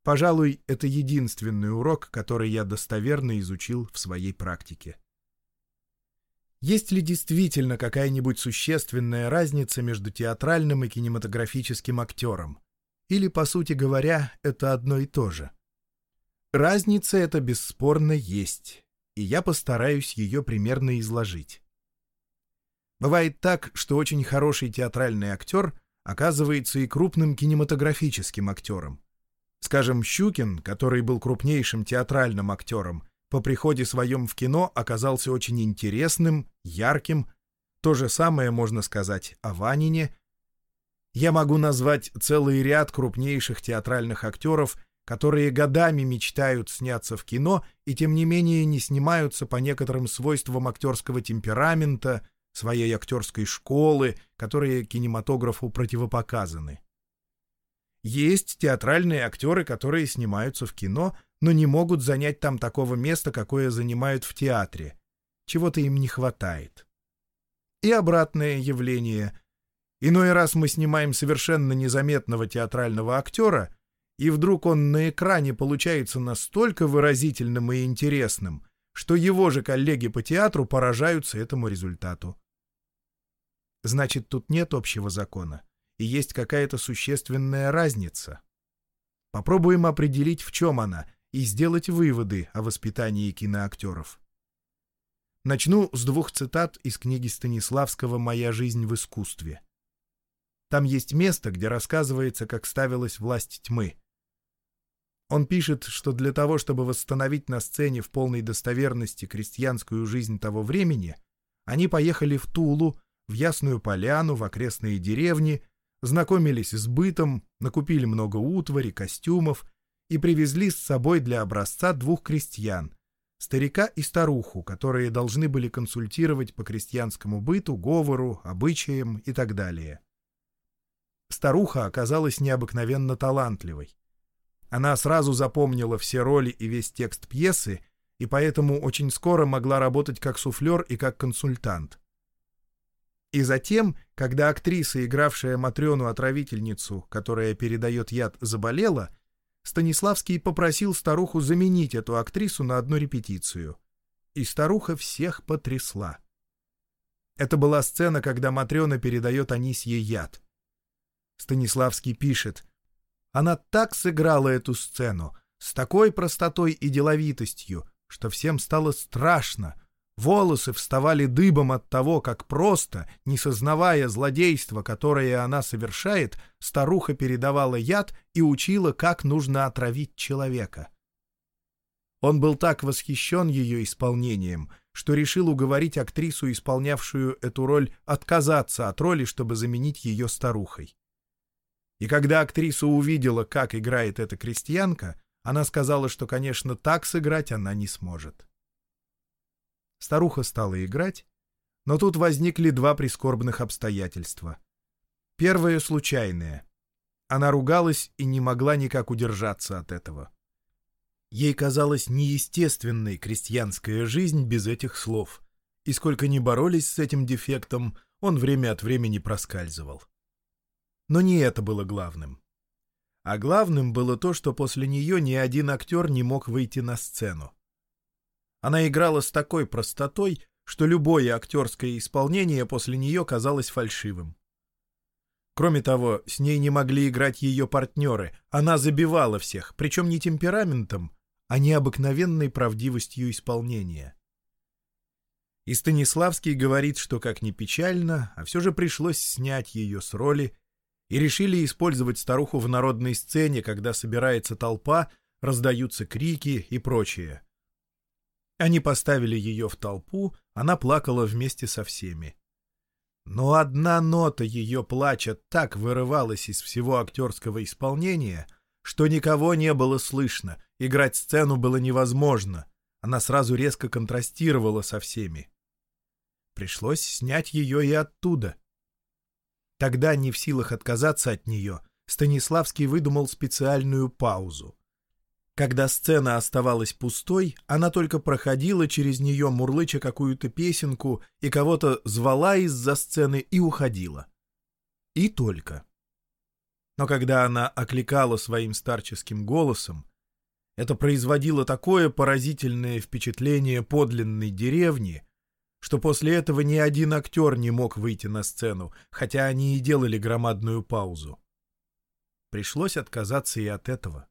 Пожалуй, это единственный урок, который я достоверно изучил в своей практике. Есть ли действительно какая-нибудь существенная разница между театральным и кинематографическим актером? Или, по сути говоря, это одно и то же? Разница эта бесспорно есть, и я постараюсь ее примерно изложить. Бывает так, что очень хороший театральный актер оказывается и крупным кинематографическим актером. Скажем, Щукин, который был крупнейшим театральным актером, по приходе своем в кино оказался очень интересным, ярким. То же самое можно сказать о Ванине. Я могу назвать целый ряд крупнейших театральных актеров, которые годами мечтают сняться в кино и тем не менее не снимаются по некоторым свойствам актерского темперамента, своей актерской школы, которые кинематографу противопоказаны. Есть театральные актеры, которые снимаются в кино, но не могут занять там такого места, какое занимают в театре. Чего-то им не хватает. И обратное явление. Иной раз мы снимаем совершенно незаметного театрального актера, и вдруг он на экране получается настолько выразительным и интересным, что его же коллеги по театру поражаются этому результату. Значит, тут нет общего закона и есть какая-то существенная разница. Попробуем определить, в чем она, и сделать выводы о воспитании киноактеров. Начну с двух цитат из книги Станиславского «Моя жизнь в искусстве». Там есть место, где рассказывается, как ставилась власть тьмы. Он пишет, что для того, чтобы восстановить на сцене в полной достоверности крестьянскую жизнь того времени, они поехали в Тулу, в Ясную Поляну, в окрестные деревни, знакомились с бытом, накупили много утвари, костюмов и привезли с собой для образца двух крестьян, старика и старуху, которые должны были консультировать по крестьянскому быту, говору, обычаям и так далее. Старуха оказалась необыкновенно талантливой. Она сразу запомнила все роли и весь текст пьесы, и поэтому очень скоро могла работать как суфлер и как консультант. И затем, когда актриса, игравшая Матрёну-отравительницу, которая передает яд, заболела, Станиславский попросил старуху заменить эту актрису на одну репетицию. И старуха всех потрясла. Это была сцена, когда Матрёна передает Анисье яд. Станиславский пишет, «Она так сыграла эту сцену, с такой простотой и деловитостью, что всем стало страшно, Волосы вставали дыбом от того, как просто, не сознавая злодейства, которое она совершает, старуха передавала яд и учила, как нужно отравить человека. Он был так восхищен ее исполнением, что решил уговорить актрису, исполнявшую эту роль, отказаться от роли, чтобы заменить ее старухой. И когда актриса увидела, как играет эта крестьянка, она сказала, что, конечно, так сыграть она не сможет. Старуха стала играть, но тут возникли два прискорбных обстоятельства. Первое — случайное. Она ругалась и не могла никак удержаться от этого. Ей казалась неестественной крестьянская жизнь без этих слов, и сколько ни боролись с этим дефектом, он время от времени проскальзывал. Но не это было главным. А главным было то, что после нее ни один актер не мог выйти на сцену. Она играла с такой простотой, что любое актерское исполнение после нее казалось фальшивым. Кроме того, с ней не могли играть ее партнеры, она забивала всех, причем не темпераментом, а необыкновенной правдивостью исполнения. И Станиславский говорит, что как ни печально, а все же пришлось снять ее с роли, и решили использовать старуху в народной сцене, когда собирается толпа, раздаются крики и прочее. Они поставили ее в толпу, она плакала вместе со всеми. Но одна нота ее плача так вырывалась из всего актерского исполнения — что никого не было слышно, играть сцену было невозможно, она сразу резко контрастировала со всеми. Пришлось снять ее и оттуда. Тогда, не в силах отказаться от нее, Станиславский выдумал специальную паузу. Когда сцена оставалась пустой, она только проходила через нее, мурлыча какую-то песенку, и кого-то звала из-за сцены и уходила. И только. Но когда она окликала своим старческим голосом, это производило такое поразительное впечатление подлинной деревни, что после этого ни один актер не мог выйти на сцену, хотя они и делали громадную паузу. Пришлось отказаться и от этого.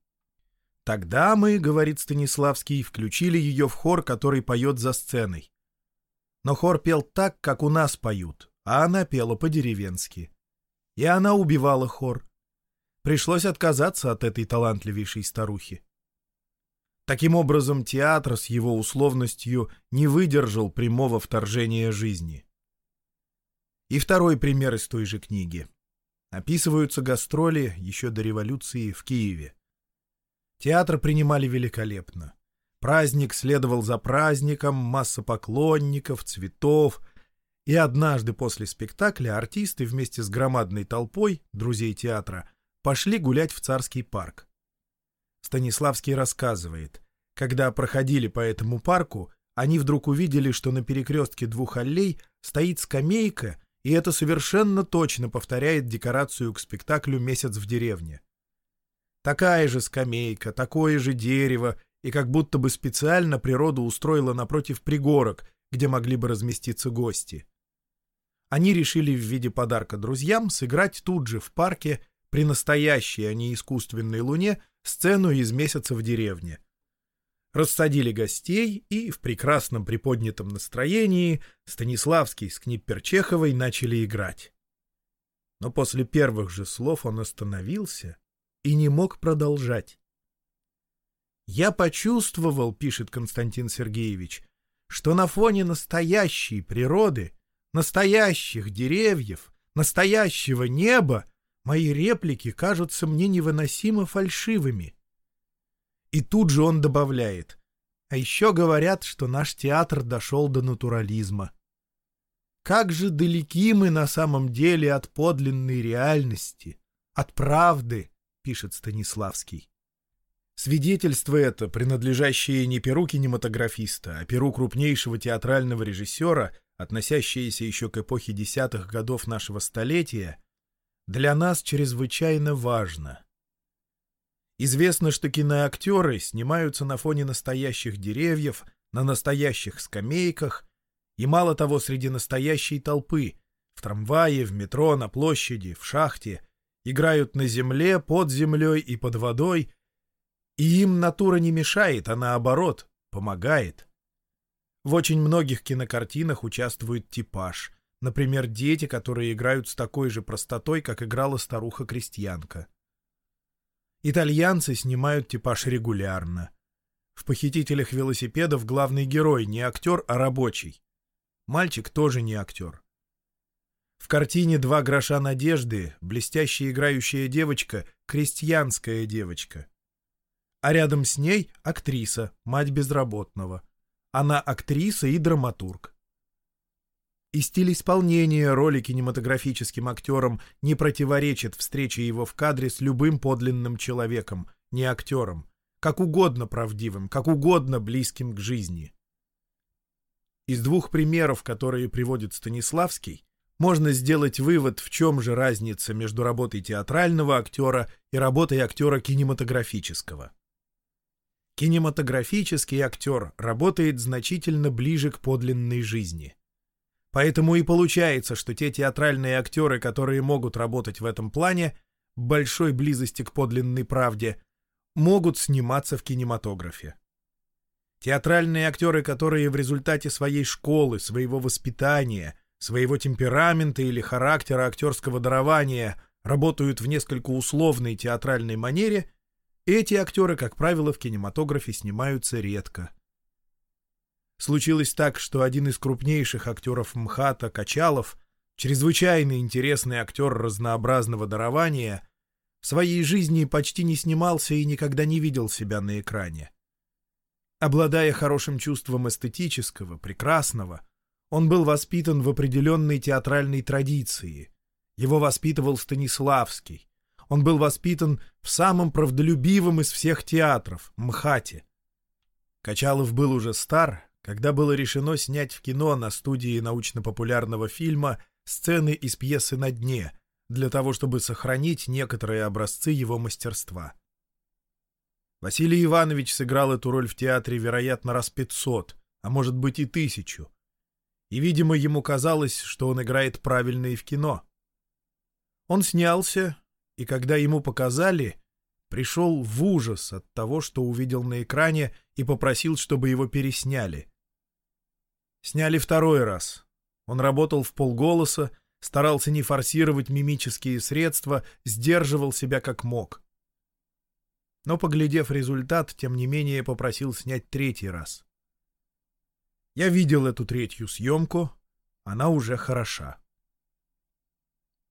Тогда мы, говорит Станиславский, включили ее в хор, который поет за сценой. Но хор пел так, как у нас поют, а она пела по-деревенски. И она убивала хор. Пришлось отказаться от этой талантливейшей старухи. Таким образом, театр с его условностью не выдержал прямого вторжения жизни. И второй пример из той же книги. Описываются гастроли еще до революции в Киеве. Театр принимали великолепно. Праздник следовал за праздником, масса поклонников, цветов. И однажды после спектакля артисты вместе с громадной толпой друзей театра пошли гулять в Царский парк. Станиславский рассказывает, когда проходили по этому парку, они вдруг увидели, что на перекрестке двух аллей стоит скамейка, и это совершенно точно повторяет декорацию к спектаклю «Месяц в деревне». Такая же скамейка, такое же дерево, и как будто бы специально природа устроила напротив пригорок, где могли бы разместиться гости. Они решили в виде подарка друзьям сыграть тут же в парке при настоящей, а не искусственной луне, сцену из месяца в деревне. Рассадили гостей, и в прекрасном приподнятом настроении Станиславский с Книпперчеховой начали играть. Но после первых же слов он остановился и не мог продолжать. «Я почувствовал, — пишет Константин Сергеевич, — что на фоне настоящей природы, настоящих деревьев, настоящего неба Мои реплики кажутся мне невыносимо фальшивыми. И тут же он добавляет. А еще говорят, что наш театр дошел до натурализма. Как же далеки мы на самом деле от подлинной реальности, от правды, пишет Станиславский. Свидетельство это, принадлежащее не перу кинематографиста, а перу крупнейшего театрального режиссера, относящееся еще к эпохе десятых годов нашего столетия, для нас чрезвычайно важно. Известно, что киноактеры снимаются на фоне настоящих деревьев, на настоящих скамейках и, мало того, среди настоящей толпы, в трамвае, в метро, на площади, в шахте, играют на земле, под землей и под водой, и им натура не мешает, а наоборот, помогает. В очень многих кинокартинах участвует типаж — Например, дети, которые играют с такой же простотой, как играла старуха-крестьянка. Итальянцы снимают типаж регулярно. В «Похитителях велосипедов» главный герой не актер, а рабочий. Мальчик тоже не актер. В картине «Два гроша надежды» блестящая играющая девочка — крестьянская девочка. А рядом с ней — актриса, мать безработного. Она актриса и драматург и стиль исполнения роли кинематографическим актером не противоречит встрече его в кадре с любым подлинным человеком, не актером, как угодно правдивым, как угодно близким к жизни. Из двух примеров, которые приводит Станиславский, можно сделать вывод, в чем же разница между работой театрального актера и работой актера кинематографического. Кинематографический актер работает значительно ближе к подлинной жизни. Поэтому и получается, что те театральные актеры, которые могут работать в этом плане, большой близости к подлинной правде, могут сниматься в кинематографе. Театральные актеры, которые в результате своей школы, своего воспитания, своего темперамента или характера актерского дарования работают в несколько условной театральной манере, эти актеры, как правило, в кинематографе снимаются редко. Случилось так, что один из крупнейших актеров МХАТа, Качалов, чрезвычайно интересный актер разнообразного дарования, в своей жизни почти не снимался и никогда не видел себя на экране. Обладая хорошим чувством эстетического, прекрасного, он был воспитан в определенной театральной традиции. Его воспитывал Станиславский. Он был воспитан в самом правдолюбивом из всех театров — МХАТе. Качалов был уже стар, когда было решено снять в кино на студии научно-популярного фильма сцены из пьесы «На дне», для того, чтобы сохранить некоторые образцы его мастерства. Василий Иванович сыграл эту роль в театре, вероятно, раз пятьсот, а может быть и тысячу. И, видимо, ему казалось, что он играет правильно и в кино. Он снялся, и когда ему показали, пришел в ужас от того, что увидел на экране, и попросил, чтобы его пересняли. Сняли второй раз. Он работал в полголоса, старался не форсировать мимические средства, сдерживал себя как мог. Но, поглядев результат, тем не менее попросил снять третий раз. Я видел эту третью съемку, она уже хороша.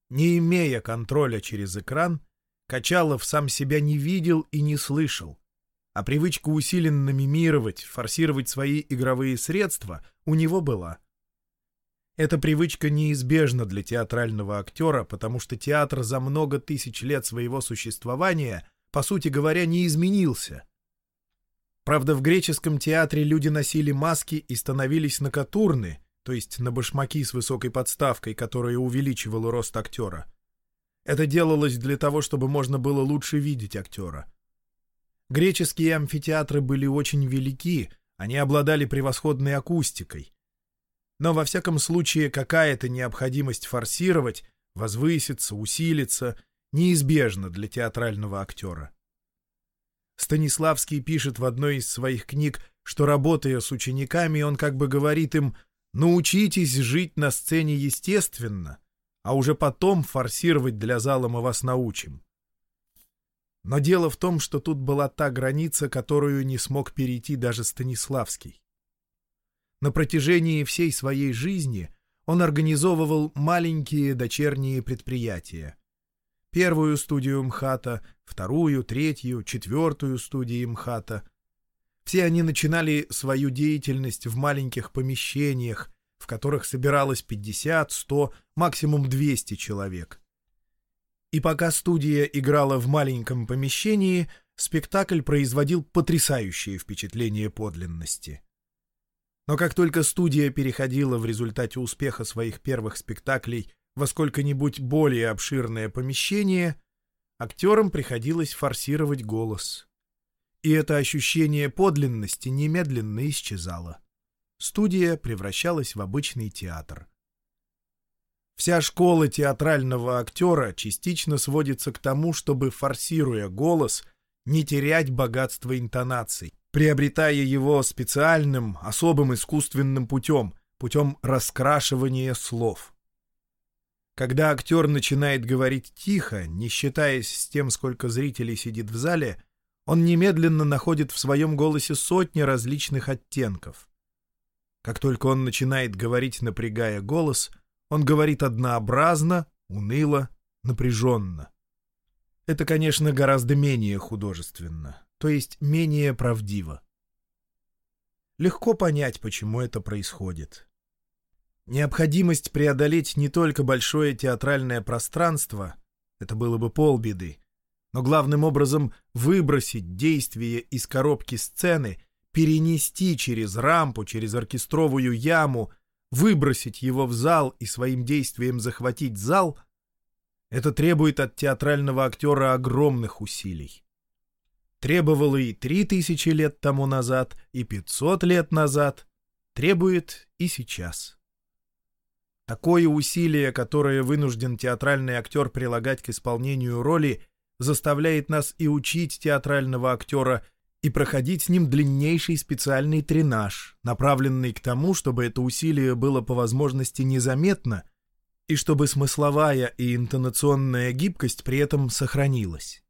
Не имея контроля через экран, Качалов сам себя не видел и не слышал, а привычка усиленно мимировать, форсировать свои игровые средства у него была — эта привычка неизбежна для театрального актера, потому что театр за много тысяч лет своего существования, по сути говоря, не изменился. Правда, в греческом театре люди носили маски и становились на катурны, то есть на башмаки с высокой подставкой, которая увеличивала рост актера. Это делалось для того, чтобы можно было лучше видеть актера. Греческие амфитеатры были очень велики, они обладали превосходной акустикой — но во всяком случае какая-то необходимость форсировать, возвыситься, усилиться неизбежна для театрального актера. Станиславский пишет в одной из своих книг, что, работая с учениками, он как бы говорит им «научитесь жить на сцене естественно, а уже потом форсировать для зала мы вас научим». Но дело в том, что тут была та граница, которую не смог перейти даже Станиславский. На протяжении всей своей жизни он организовывал маленькие дочерние предприятия. Первую студию МХАТа, вторую, третью, четвертую студии МХАТа. Все они начинали свою деятельность в маленьких помещениях, в которых собиралось 50, 100, максимум 200 человек. И пока студия играла в маленьком помещении, спектакль производил потрясающее впечатление подлинности. Но как только студия переходила в результате успеха своих первых спектаклей во сколько-нибудь более обширное помещение, актерам приходилось форсировать голос. И это ощущение подлинности немедленно исчезало. Студия превращалась в обычный театр. Вся школа театрального актера частично сводится к тому, чтобы, форсируя голос, не терять богатство интонаций, приобретая его специальным, особым искусственным путем, путем раскрашивания слов. Когда актер начинает говорить тихо, не считаясь с тем, сколько зрителей сидит в зале, он немедленно находит в своем голосе сотни различных оттенков. Как только он начинает говорить, напрягая голос, он говорит однообразно, уныло, напряженно. Это, конечно, гораздо менее художественно то есть менее правдиво. Легко понять, почему это происходит. Необходимость преодолеть не только большое театральное пространство, это было бы полбеды, но главным образом выбросить действие из коробки сцены, перенести через рампу, через оркестровую яму, выбросить его в зал и своим действием захватить зал, это требует от театрального актера огромных усилий. Требовало и три тысячи лет тому назад, и пятьсот лет назад, требует и сейчас. Такое усилие, которое вынужден театральный актер прилагать к исполнению роли, заставляет нас и учить театрального актера, и проходить с ним длиннейший специальный тренаж, направленный к тому, чтобы это усилие было по возможности незаметно, и чтобы смысловая и интонационная гибкость при этом сохранилась.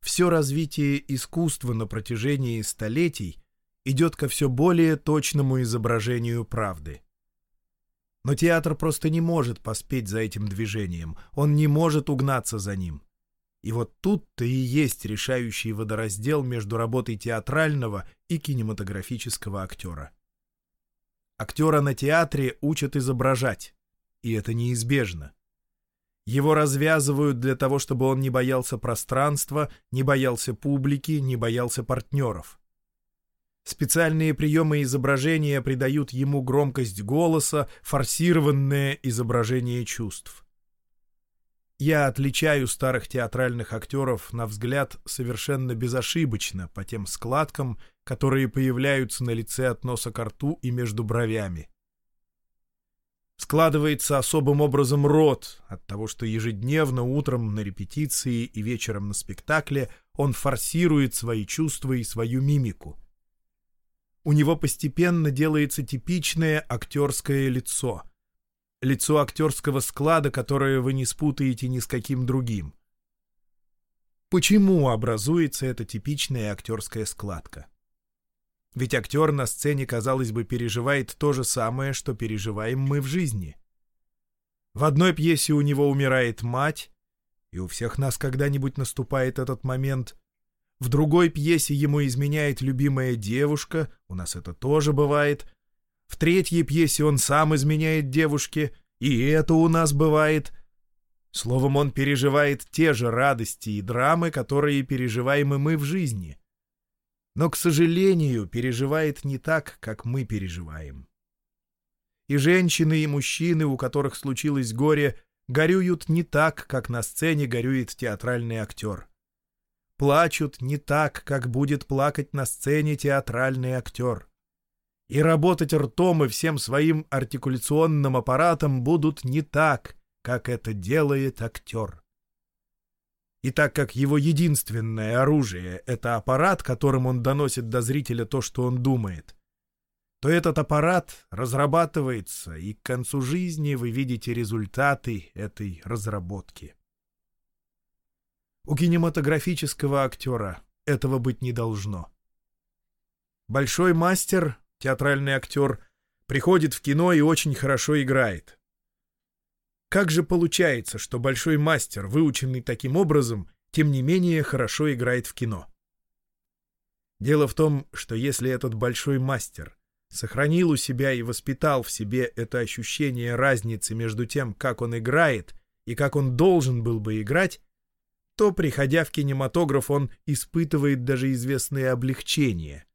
Все развитие искусства на протяжении столетий идет ко все более точному изображению правды. Но театр просто не может поспеть за этим движением, он не может угнаться за ним. И вот тут-то и есть решающий водораздел между работой театрального и кинематографического актера. Актера на театре учат изображать, и это неизбежно. Его развязывают для того, чтобы он не боялся пространства, не боялся публики, не боялся партнеров. Специальные приемы изображения придают ему громкость голоса, форсированное изображение чувств. Я отличаю старых театральных актеров, на взгляд, совершенно безошибочно по тем складкам, которые появляются на лице от носа к рту и между бровями. Складывается особым образом рот от того, что ежедневно утром на репетиции и вечером на спектакле он форсирует свои чувства и свою мимику. У него постепенно делается типичное актерское лицо — лицо актерского склада, которое вы не спутаете ни с каким другим. Почему образуется эта типичная актерская складка? Ведь актер на сцене, казалось бы, переживает то же самое, что переживаем мы в жизни. В одной пьесе у него умирает мать, и у всех нас когда-нибудь наступает этот момент. В другой пьесе ему изменяет любимая девушка, у нас это тоже бывает — в третьей пьесе он сам изменяет девушке, и это у нас бывает. Словом, он переживает те же радости и драмы, которые переживаем и мы в жизни. Но, к сожалению, переживает не так, как мы переживаем. И женщины, и мужчины, у которых случилось горе, горюют не так, как на сцене горюет театральный актер. Плачут не так, как будет плакать на сцене театральный актер и работать ртом и всем своим артикуляционным аппаратом будут не так, как это делает актер. И так как его единственное оружие — это аппарат, которым он доносит до зрителя то, что он думает, то этот аппарат разрабатывается, и к концу жизни вы видите результаты этой разработки. У кинематографического актера этого быть не должно. Большой мастер театральный актер, приходит в кино и очень хорошо играет. Как же получается, что большой мастер, выученный таким образом, тем не менее хорошо играет в кино? Дело в том, что если этот большой мастер сохранил у себя и воспитал в себе это ощущение разницы между тем, как он играет и как он должен был бы играть, то, приходя в кинематограф, он испытывает даже известное облегчение.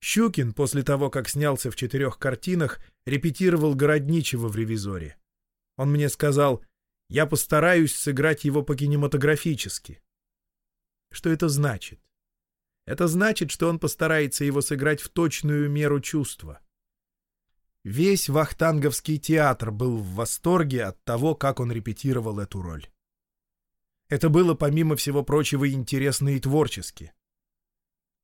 Щукин, после того, как снялся в четырех картинах, репетировал Городничего в «Ревизоре». Он мне сказал, я постараюсь сыграть его по-кинематографически. Что это значит? Это значит, что он постарается его сыграть в точную меру чувства. Весь Вахтанговский театр был в восторге от того, как он репетировал эту роль. Это было, помимо всего прочего, интересно и творчески.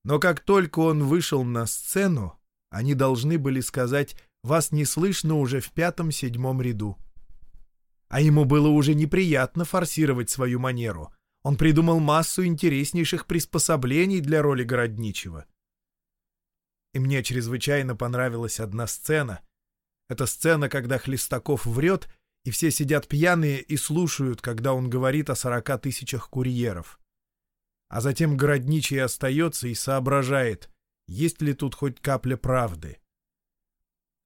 Но как только он вышел на сцену, они должны были сказать «Вас не слышно уже в пятом-седьмом ряду». А ему было уже неприятно форсировать свою манеру. Он придумал массу интереснейших приспособлений для роли городничего. И мне чрезвычайно понравилась одна сцена. Это сцена, когда Хлестаков врет, и все сидят пьяные и слушают, когда он говорит о сорока тысячах курьеров. А затем городничий остается и соображает, есть ли тут хоть капля правды.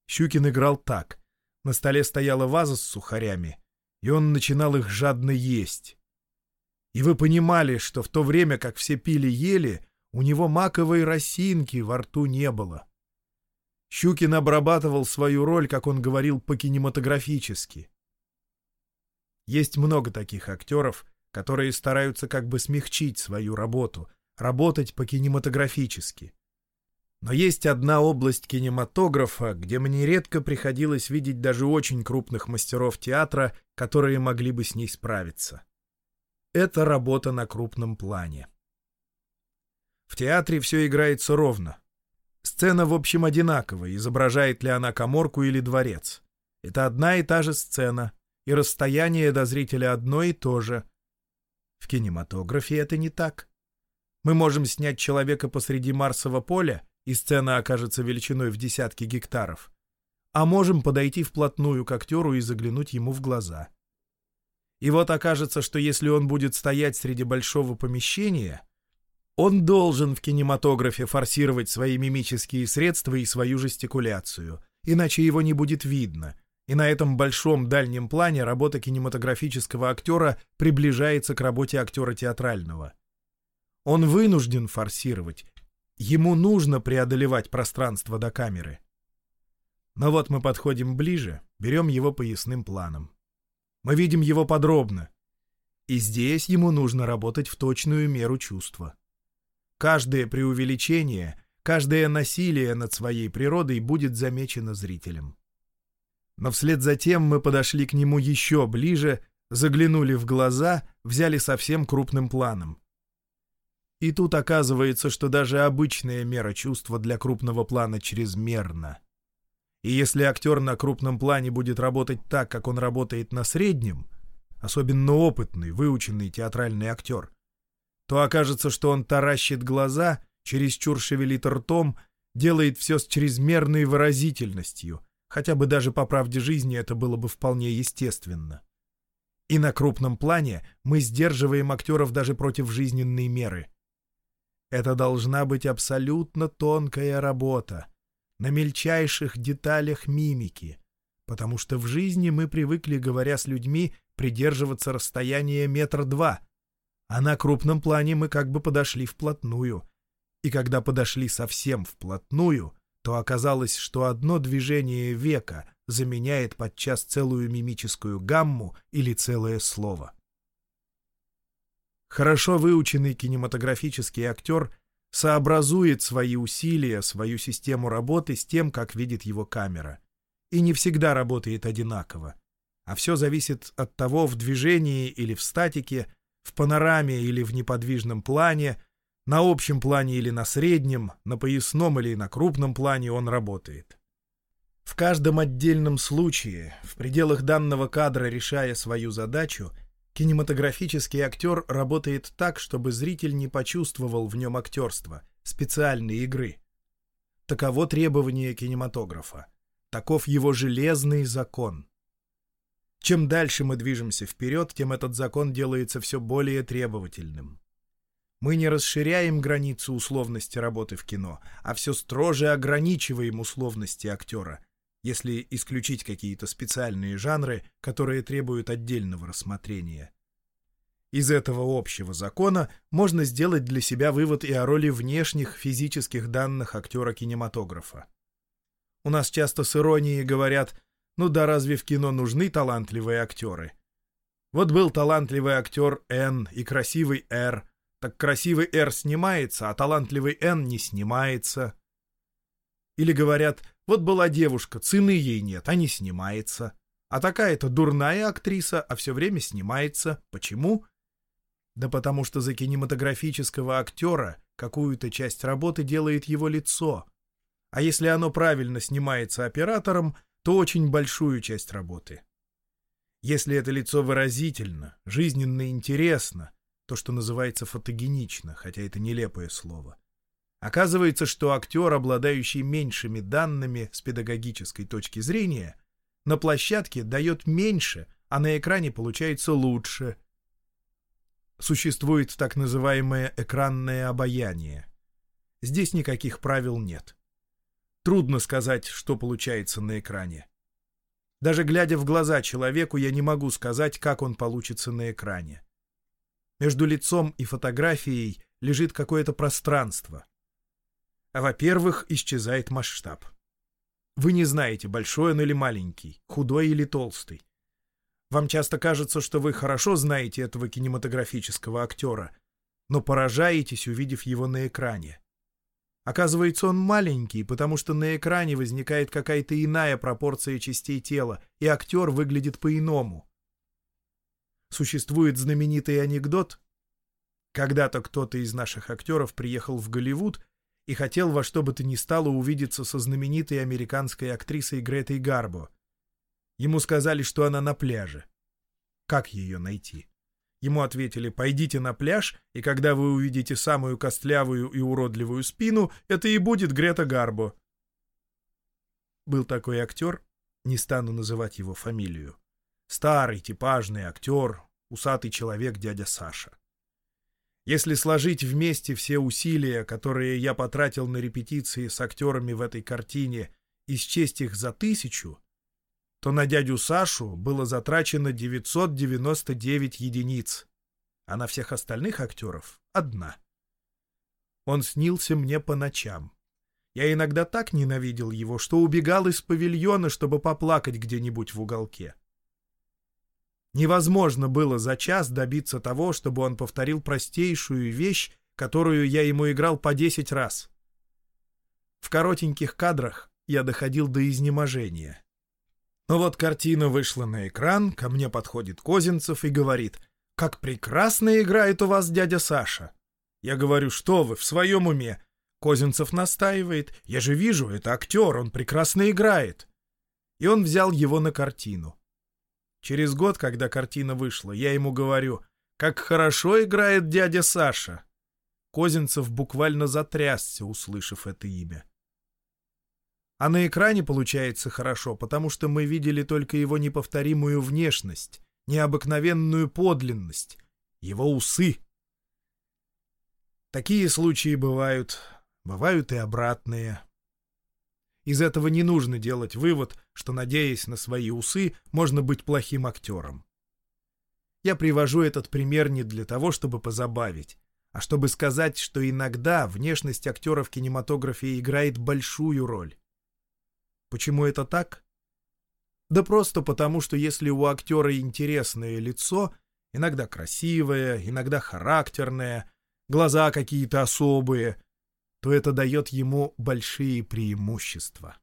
Щукин играл так. На столе стояла ваза с сухарями, и он начинал их жадно есть. И вы понимали, что в то время, как все пили-ели, у него маковой росинки во рту не было. Щукин обрабатывал свою роль, как он говорил, по-кинематографически. Есть много таких актеров, которые стараются как бы смягчить свою работу, работать по-кинематографически. Но есть одна область кинематографа, где мне редко приходилось видеть даже очень крупных мастеров театра, которые могли бы с ней справиться. Это работа на крупном плане. В театре все играется ровно. Сцена, в общем, одинаковая, изображает ли она коморку или дворец. Это одна и та же сцена, и расстояние до зрителя одно и то же. В кинематографе это не так. Мы можем снять человека посреди Марсового поля и сцена окажется величиной в десятки гектаров, а можем подойти вплотную к актеру и заглянуть ему в глаза. И вот окажется, что если он будет стоять среди большого помещения, он должен в кинематографе форсировать свои мимические средства и свою жестикуляцию, иначе его не будет видно, и на этом большом дальнем плане работа кинематографического актера приближается к работе актера театрального. Он вынужден форсировать, Ему нужно преодолевать пространство до камеры. Но вот мы подходим ближе, берем его поясным планом. Мы видим его подробно. И здесь ему нужно работать в точную меру чувства. Каждое преувеличение, каждое насилие над своей природой будет замечено зрителем. Но вслед за тем мы подошли к нему еще ближе, заглянули в глаза, взяли совсем крупным планом. И тут оказывается, что даже обычная мера чувства для крупного плана чрезмерна. И если актер на крупном плане будет работать так, как он работает на среднем, особенно опытный, выученный театральный актер, то окажется, что он таращит глаза, чересчур шевелит ртом, делает все с чрезмерной выразительностью, хотя бы даже по правде жизни это было бы вполне естественно. И на крупном плане мы сдерживаем актеров даже против жизненной меры — это должна быть абсолютно тонкая работа, на мельчайших деталях мимики, потому что в жизни мы привыкли, говоря с людьми, придерживаться расстояния метра два, а на крупном плане мы как бы подошли вплотную. И когда подошли совсем вплотную, то оказалось, что одно движение века заменяет подчас целую мимическую гамму или целое слово. Хорошо выученный кинематографический актер сообразует свои усилия, свою систему работы с тем, как видит его камера. И не всегда работает одинаково. А все зависит от того, в движении или в статике, в панораме или в неподвижном плане, на общем плане или на среднем, на поясном или на крупном плане он работает. В каждом отдельном случае, в пределах данного кадра решая свою задачу — Кинематографический актер работает так, чтобы зритель не почувствовал в нем актерства, специальной игры. Таково требование кинематографа. Таков его железный закон. Чем дальше мы движемся вперед, тем этот закон делается все более требовательным. Мы не расширяем границу условности работы в кино, а все строже ограничиваем условности актера, если исключить какие-то специальные жанры, которые требуют отдельного рассмотрения. Из этого общего закона можно сделать для себя вывод и о роли внешних физических данных актера кинематографа. У нас часто с иронией говорят «Ну да разве в кино нужны талантливые актеры?» Вот был талантливый актер Н и красивый Р, так красивый Р снимается, а талантливый Н не снимается. Или говорят вот была девушка, цены ей нет, а не снимается. А такая-то дурная актриса, а все время снимается. Почему? Да потому что за кинематографического актера какую-то часть работы делает его лицо. А если оно правильно снимается оператором, то очень большую часть работы. Если это лицо выразительно, жизненно интересно, то, что называется фотогенично, хотя это нелепое слово, Оказывается, что актер, обладающий меньшими данными с педагогической точки зрения, на площадке дает меньше, а на экране получается лучше. Существует так называемое экранное обаяние. Здесь никаких правил нет. Трудно сказать, что получается на экране. Даже глядя в глаза человеку, я не могу сказать, как он получится на экране. Между лицом и фотографией лежит какое-то пространство. Во-первых, исчезает масштаб. Вы не знаете, большой он или маленький, худой или толстый. Вам часто кажется, что вы хорошо знаете этого кинематографического актера, но поражаетесь, увидев его на экране. Оказывается, он маленький, потому что на экране возникает какая-то иная пропорция частей тела, и актер выглядит по-иному. Существует знаменитый анекдот. Когда-то кто-то из наших актеров приехал в Голливуд и хотел во что бы то ни стало увидеться со знаменитой американской актрисой Гретой Гарбо. Ему сказали, что она на пляже. Как ее найти? Ему ответили, пойдите на пляж, и когда вы увидите самую костлявую и уродливую спину, это и будет Грета Гарбо. Был такой актер, не стану называть его фамилию. Старый, типажный актер, усатый человек дядя Саша. Если сложить вместе все усилия, которые я потратил на репетиции с актерами в этой картине, и счесть их за тысячу, то на дядю Сашу было затрачено 999 единиц, а на всех остальных актеров — одна. Он снился мне по ночам. Я иногда так ненавидел его, что убегал из павильона, чтобы поплакать где-нибудь в уголке. Невозможно было за час добиться того, чтобы он повторил простейшую вещь, которую я ему играл по десять раз. В коротеньких кадрах я доходил до изнеможения. Но вот картина вышла на экран, ко мне подходит Козинцев и говорит, «Как прекрасно играет у вас дядя Саша!» Я говорю, «Что вы, в своем уме?» Козинцев настаивает, «Я же вижу, это актер, он прекрасно играет!» И он взял его на картину. Через год, когда картина вышла, я ему говорю, «Как хорошо играет дядя Саша!» Козинцев буквально затрясся, услышав это имя. А на экране получается хорошо, потому что мы видели только его неповторимую внешность, необыкновенную подлинность, его усы. Такие случаи бывают, бывают и обратные. Из этого не нужно делать вывод, что, надеясь на свои усы, можно быть плохим актером. Я привожу этот пример не для того, чтобы позабавить, а чтобы сказать, что иногда внешность актера в кинематографе играет большую роль. Почему это так? Да просто потому, что если у актера интересное лицо, иногда красивое, иногда характерное, глаза какие-то особые, то это дает ему большие преимущества.